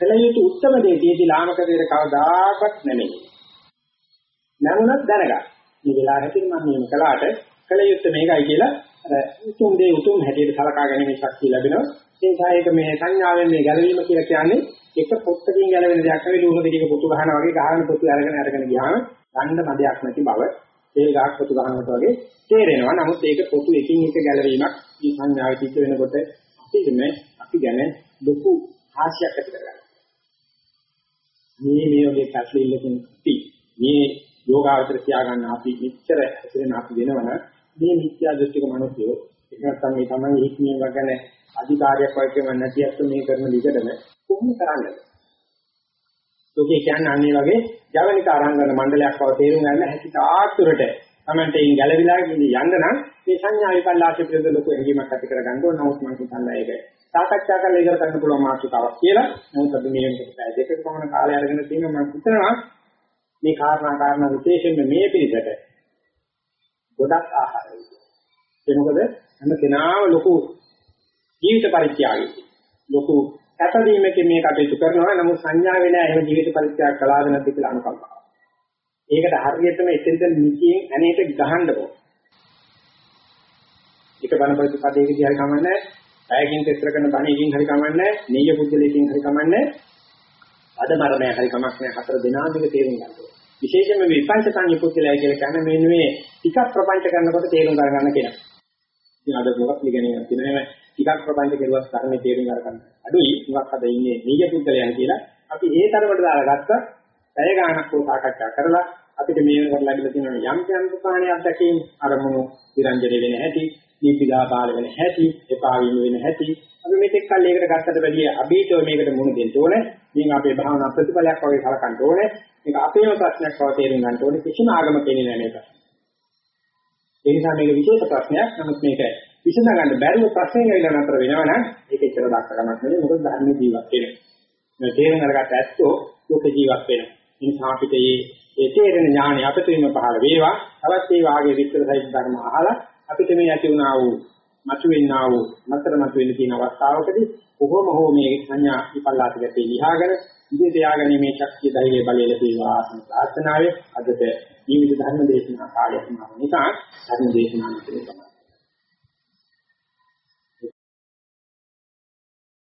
කල යුතු උත්තරම දේ තියෙදි ලාමක දේට කවදාකවත් නෙමෙයි. නමුත් දැනගන්න. මේ වෙලාව හැටියට මම මේක කළාට කල යුත්තේ මේකයි කියලා අර උතුම් දේ උතුම් හැටියට සලකා ගැනීම ශක්තිය ලැබෙනවා. ඒ නිසා ඒක මේ සංඥාවෙන් මේ ගැලවීම කියලා කියන්නේ එක පොත්තකින් ගැලවෙන දෙයක් නෙවෙයි ලුණු දෙකක පොතු ගහනවා වගේ ගහන පොතු අරගෙන අරගෙන ගියාම ගන්න මදයක් නැති බව තේල් ගහක් පොතු ගහනකොට වගේ තේරෙනවා. නමුත් ඒක පොතු එකින් එක ගැලවීමක් මේ සංඥාවේ තිත වෙනකොට අපිටම අපි ගැන ලොකු ආශයක් ඇති කරගන්නවා. මේ මේ වගේ පැටලිල්ලකින් අපි මේ යෝගාවචර තියාගන්න අපි මෙච්චර ඇතුලෙන් අපි වෙනවන මේ මිත්‍යා දෘෂ්ටික මිනිස්සු ඒක නැත්නම් මේ තමයි හික්මියව ගැන අධිකාරියක් වගේ නැති අත්තු මේ කරන විදිහටම කොහොම කරන්නද? ලෝකේ කියන්නේ අන්නේ වගේ ජවනික ආරංගන මණ්ඩලයක් බව තේරුම් ගන්න හැකි තාක්ෂරට තමන්ට ඉන් ගැලවිලා යන්න නම් මේ සංඥා විපල්ලාශ පිළිබඳ ලොකු හැඟීමක් ඇති කර ගන්න ඕන. නමුත් මම හිතන්නේ ඒක සාකච්ඡා කරලා ඉවර කරන්න පුළුවන් මාතෘකාවක් කියලා. නමුත් අපි මේ වෙනකොට දෙකක පමණ කාලය අරගෙන තියෙනවා මම හිතනවා මේ කාරණා කාරණා විශේෂයෙන්ම මේ පිළිසෙට ගොඩක් ආහාරය. ඒ මොකද හැම කෙනාම ලොකු ජීවිත පරිත්‍යාගය. ලොකු කැපවීමකින් මේ කටයුතු කරනවා නමුත් සංඥා වෙන එහෙම ජීවිත පරිත්‍යාග කළාද නැද්ද කියලා අනුකම්පාව. ඒකට හරියටම එතෙන්ට නිකියෙන් අනේට ගහන්න ඕන. එක බණ ප්‍රතිපදයකදී හරි කමන්නේ, ඇයකින් තෙතර කරන බණකින් හරි කමන්නේ, නෙయ్య පුද්ගලයකින් හරි කමන්නේ. අද මරණය හරි කමක් නැහැ හතර දෙනාදික තේරුම් ගන්න ඕනේ. විශේෂයෙන්ම මේ විපංච සංය පුත්‍රයයි කියලා කියන්නේ මෙන්න මේ ටිකක් ප්‍රපංච කරනකොට තේරුම් ගන්න කෙනා. ඉතින් අද මොකක් නිගණයක් තියෙනවා ටිකක් ප්‍රපංච කෙරුවත් ධර්මයේ තේරුම් ගන්න. අඩුයි මොකක් හද ඉන්නේ නීය පුද්ගලයන් කියලා අපි ඒ තරමට දාලා ගත්තා. පැය ගාණක් හෝ සාකච්ඡා කරලා අපිට මේ වෙනකොට ලැබිලා තියෙන යම් යම් ප්‍රමාණයක් දැකීම අරමුණු විරංජන වෙන හැටි, දීපිදා බාල වෙන හැටි, එපා වීම වෙන හැටි. අපි මේක කල් ඒකට ගත්තට වැඩිය අභීතව මේකට මුණ දෙන්න ඕනේ. මේක අපේ භාවනා ප්‍රතිඵලයක් වගේ කලකන්න ඕනේ. මේක අපේම ප්‍රශ්නයක් බව තේරුම් ගන්න ඕනේ. කිසිම ආගමක එන්නේ නැහැ මේක. ඒ නිසා මේක විශේෂ ප්‍රශ්නයක්. නමුත් මේක විසඳ ගන්න බැරුව ප්‍රශ්නේ ඇවිල්ලා නතර වෙනවනම් ඒක එච්චර දක්ක ගන්නක් නෙවෙයි. මොකද ධර්ම ජීවත් වෙනවා. මේ තේරුම් අරගත්ත ඇත්තෝ ලෝක ජීවත් වෙනවා. ඒ නිසා අපිට මේ ඒ තේරෙන ඥාණය අපිටින්ම පහළ වේවා. තවත් ඒ වාගේ විස්තර සහිත ධර්ම අහලා අපිට මේ ඇති වුණා වූ මතුවෙන්නා වූ මතර මතුවෙන්න තියෙන අවස්ථාවකදී කොහොම හෝ මේ සංඥා විපල්ලාසිකේ ලියාගෙන ඉදිරියට යාගැනීමේ ශක්තිය ධෛර්ය බලය ලැබේවා ප්‍රාර්ථනාවේ අදට ජීවිත ධර්ම දේශනා කාලය සමාපන නිසා ධර්ම දේශනා නිතරම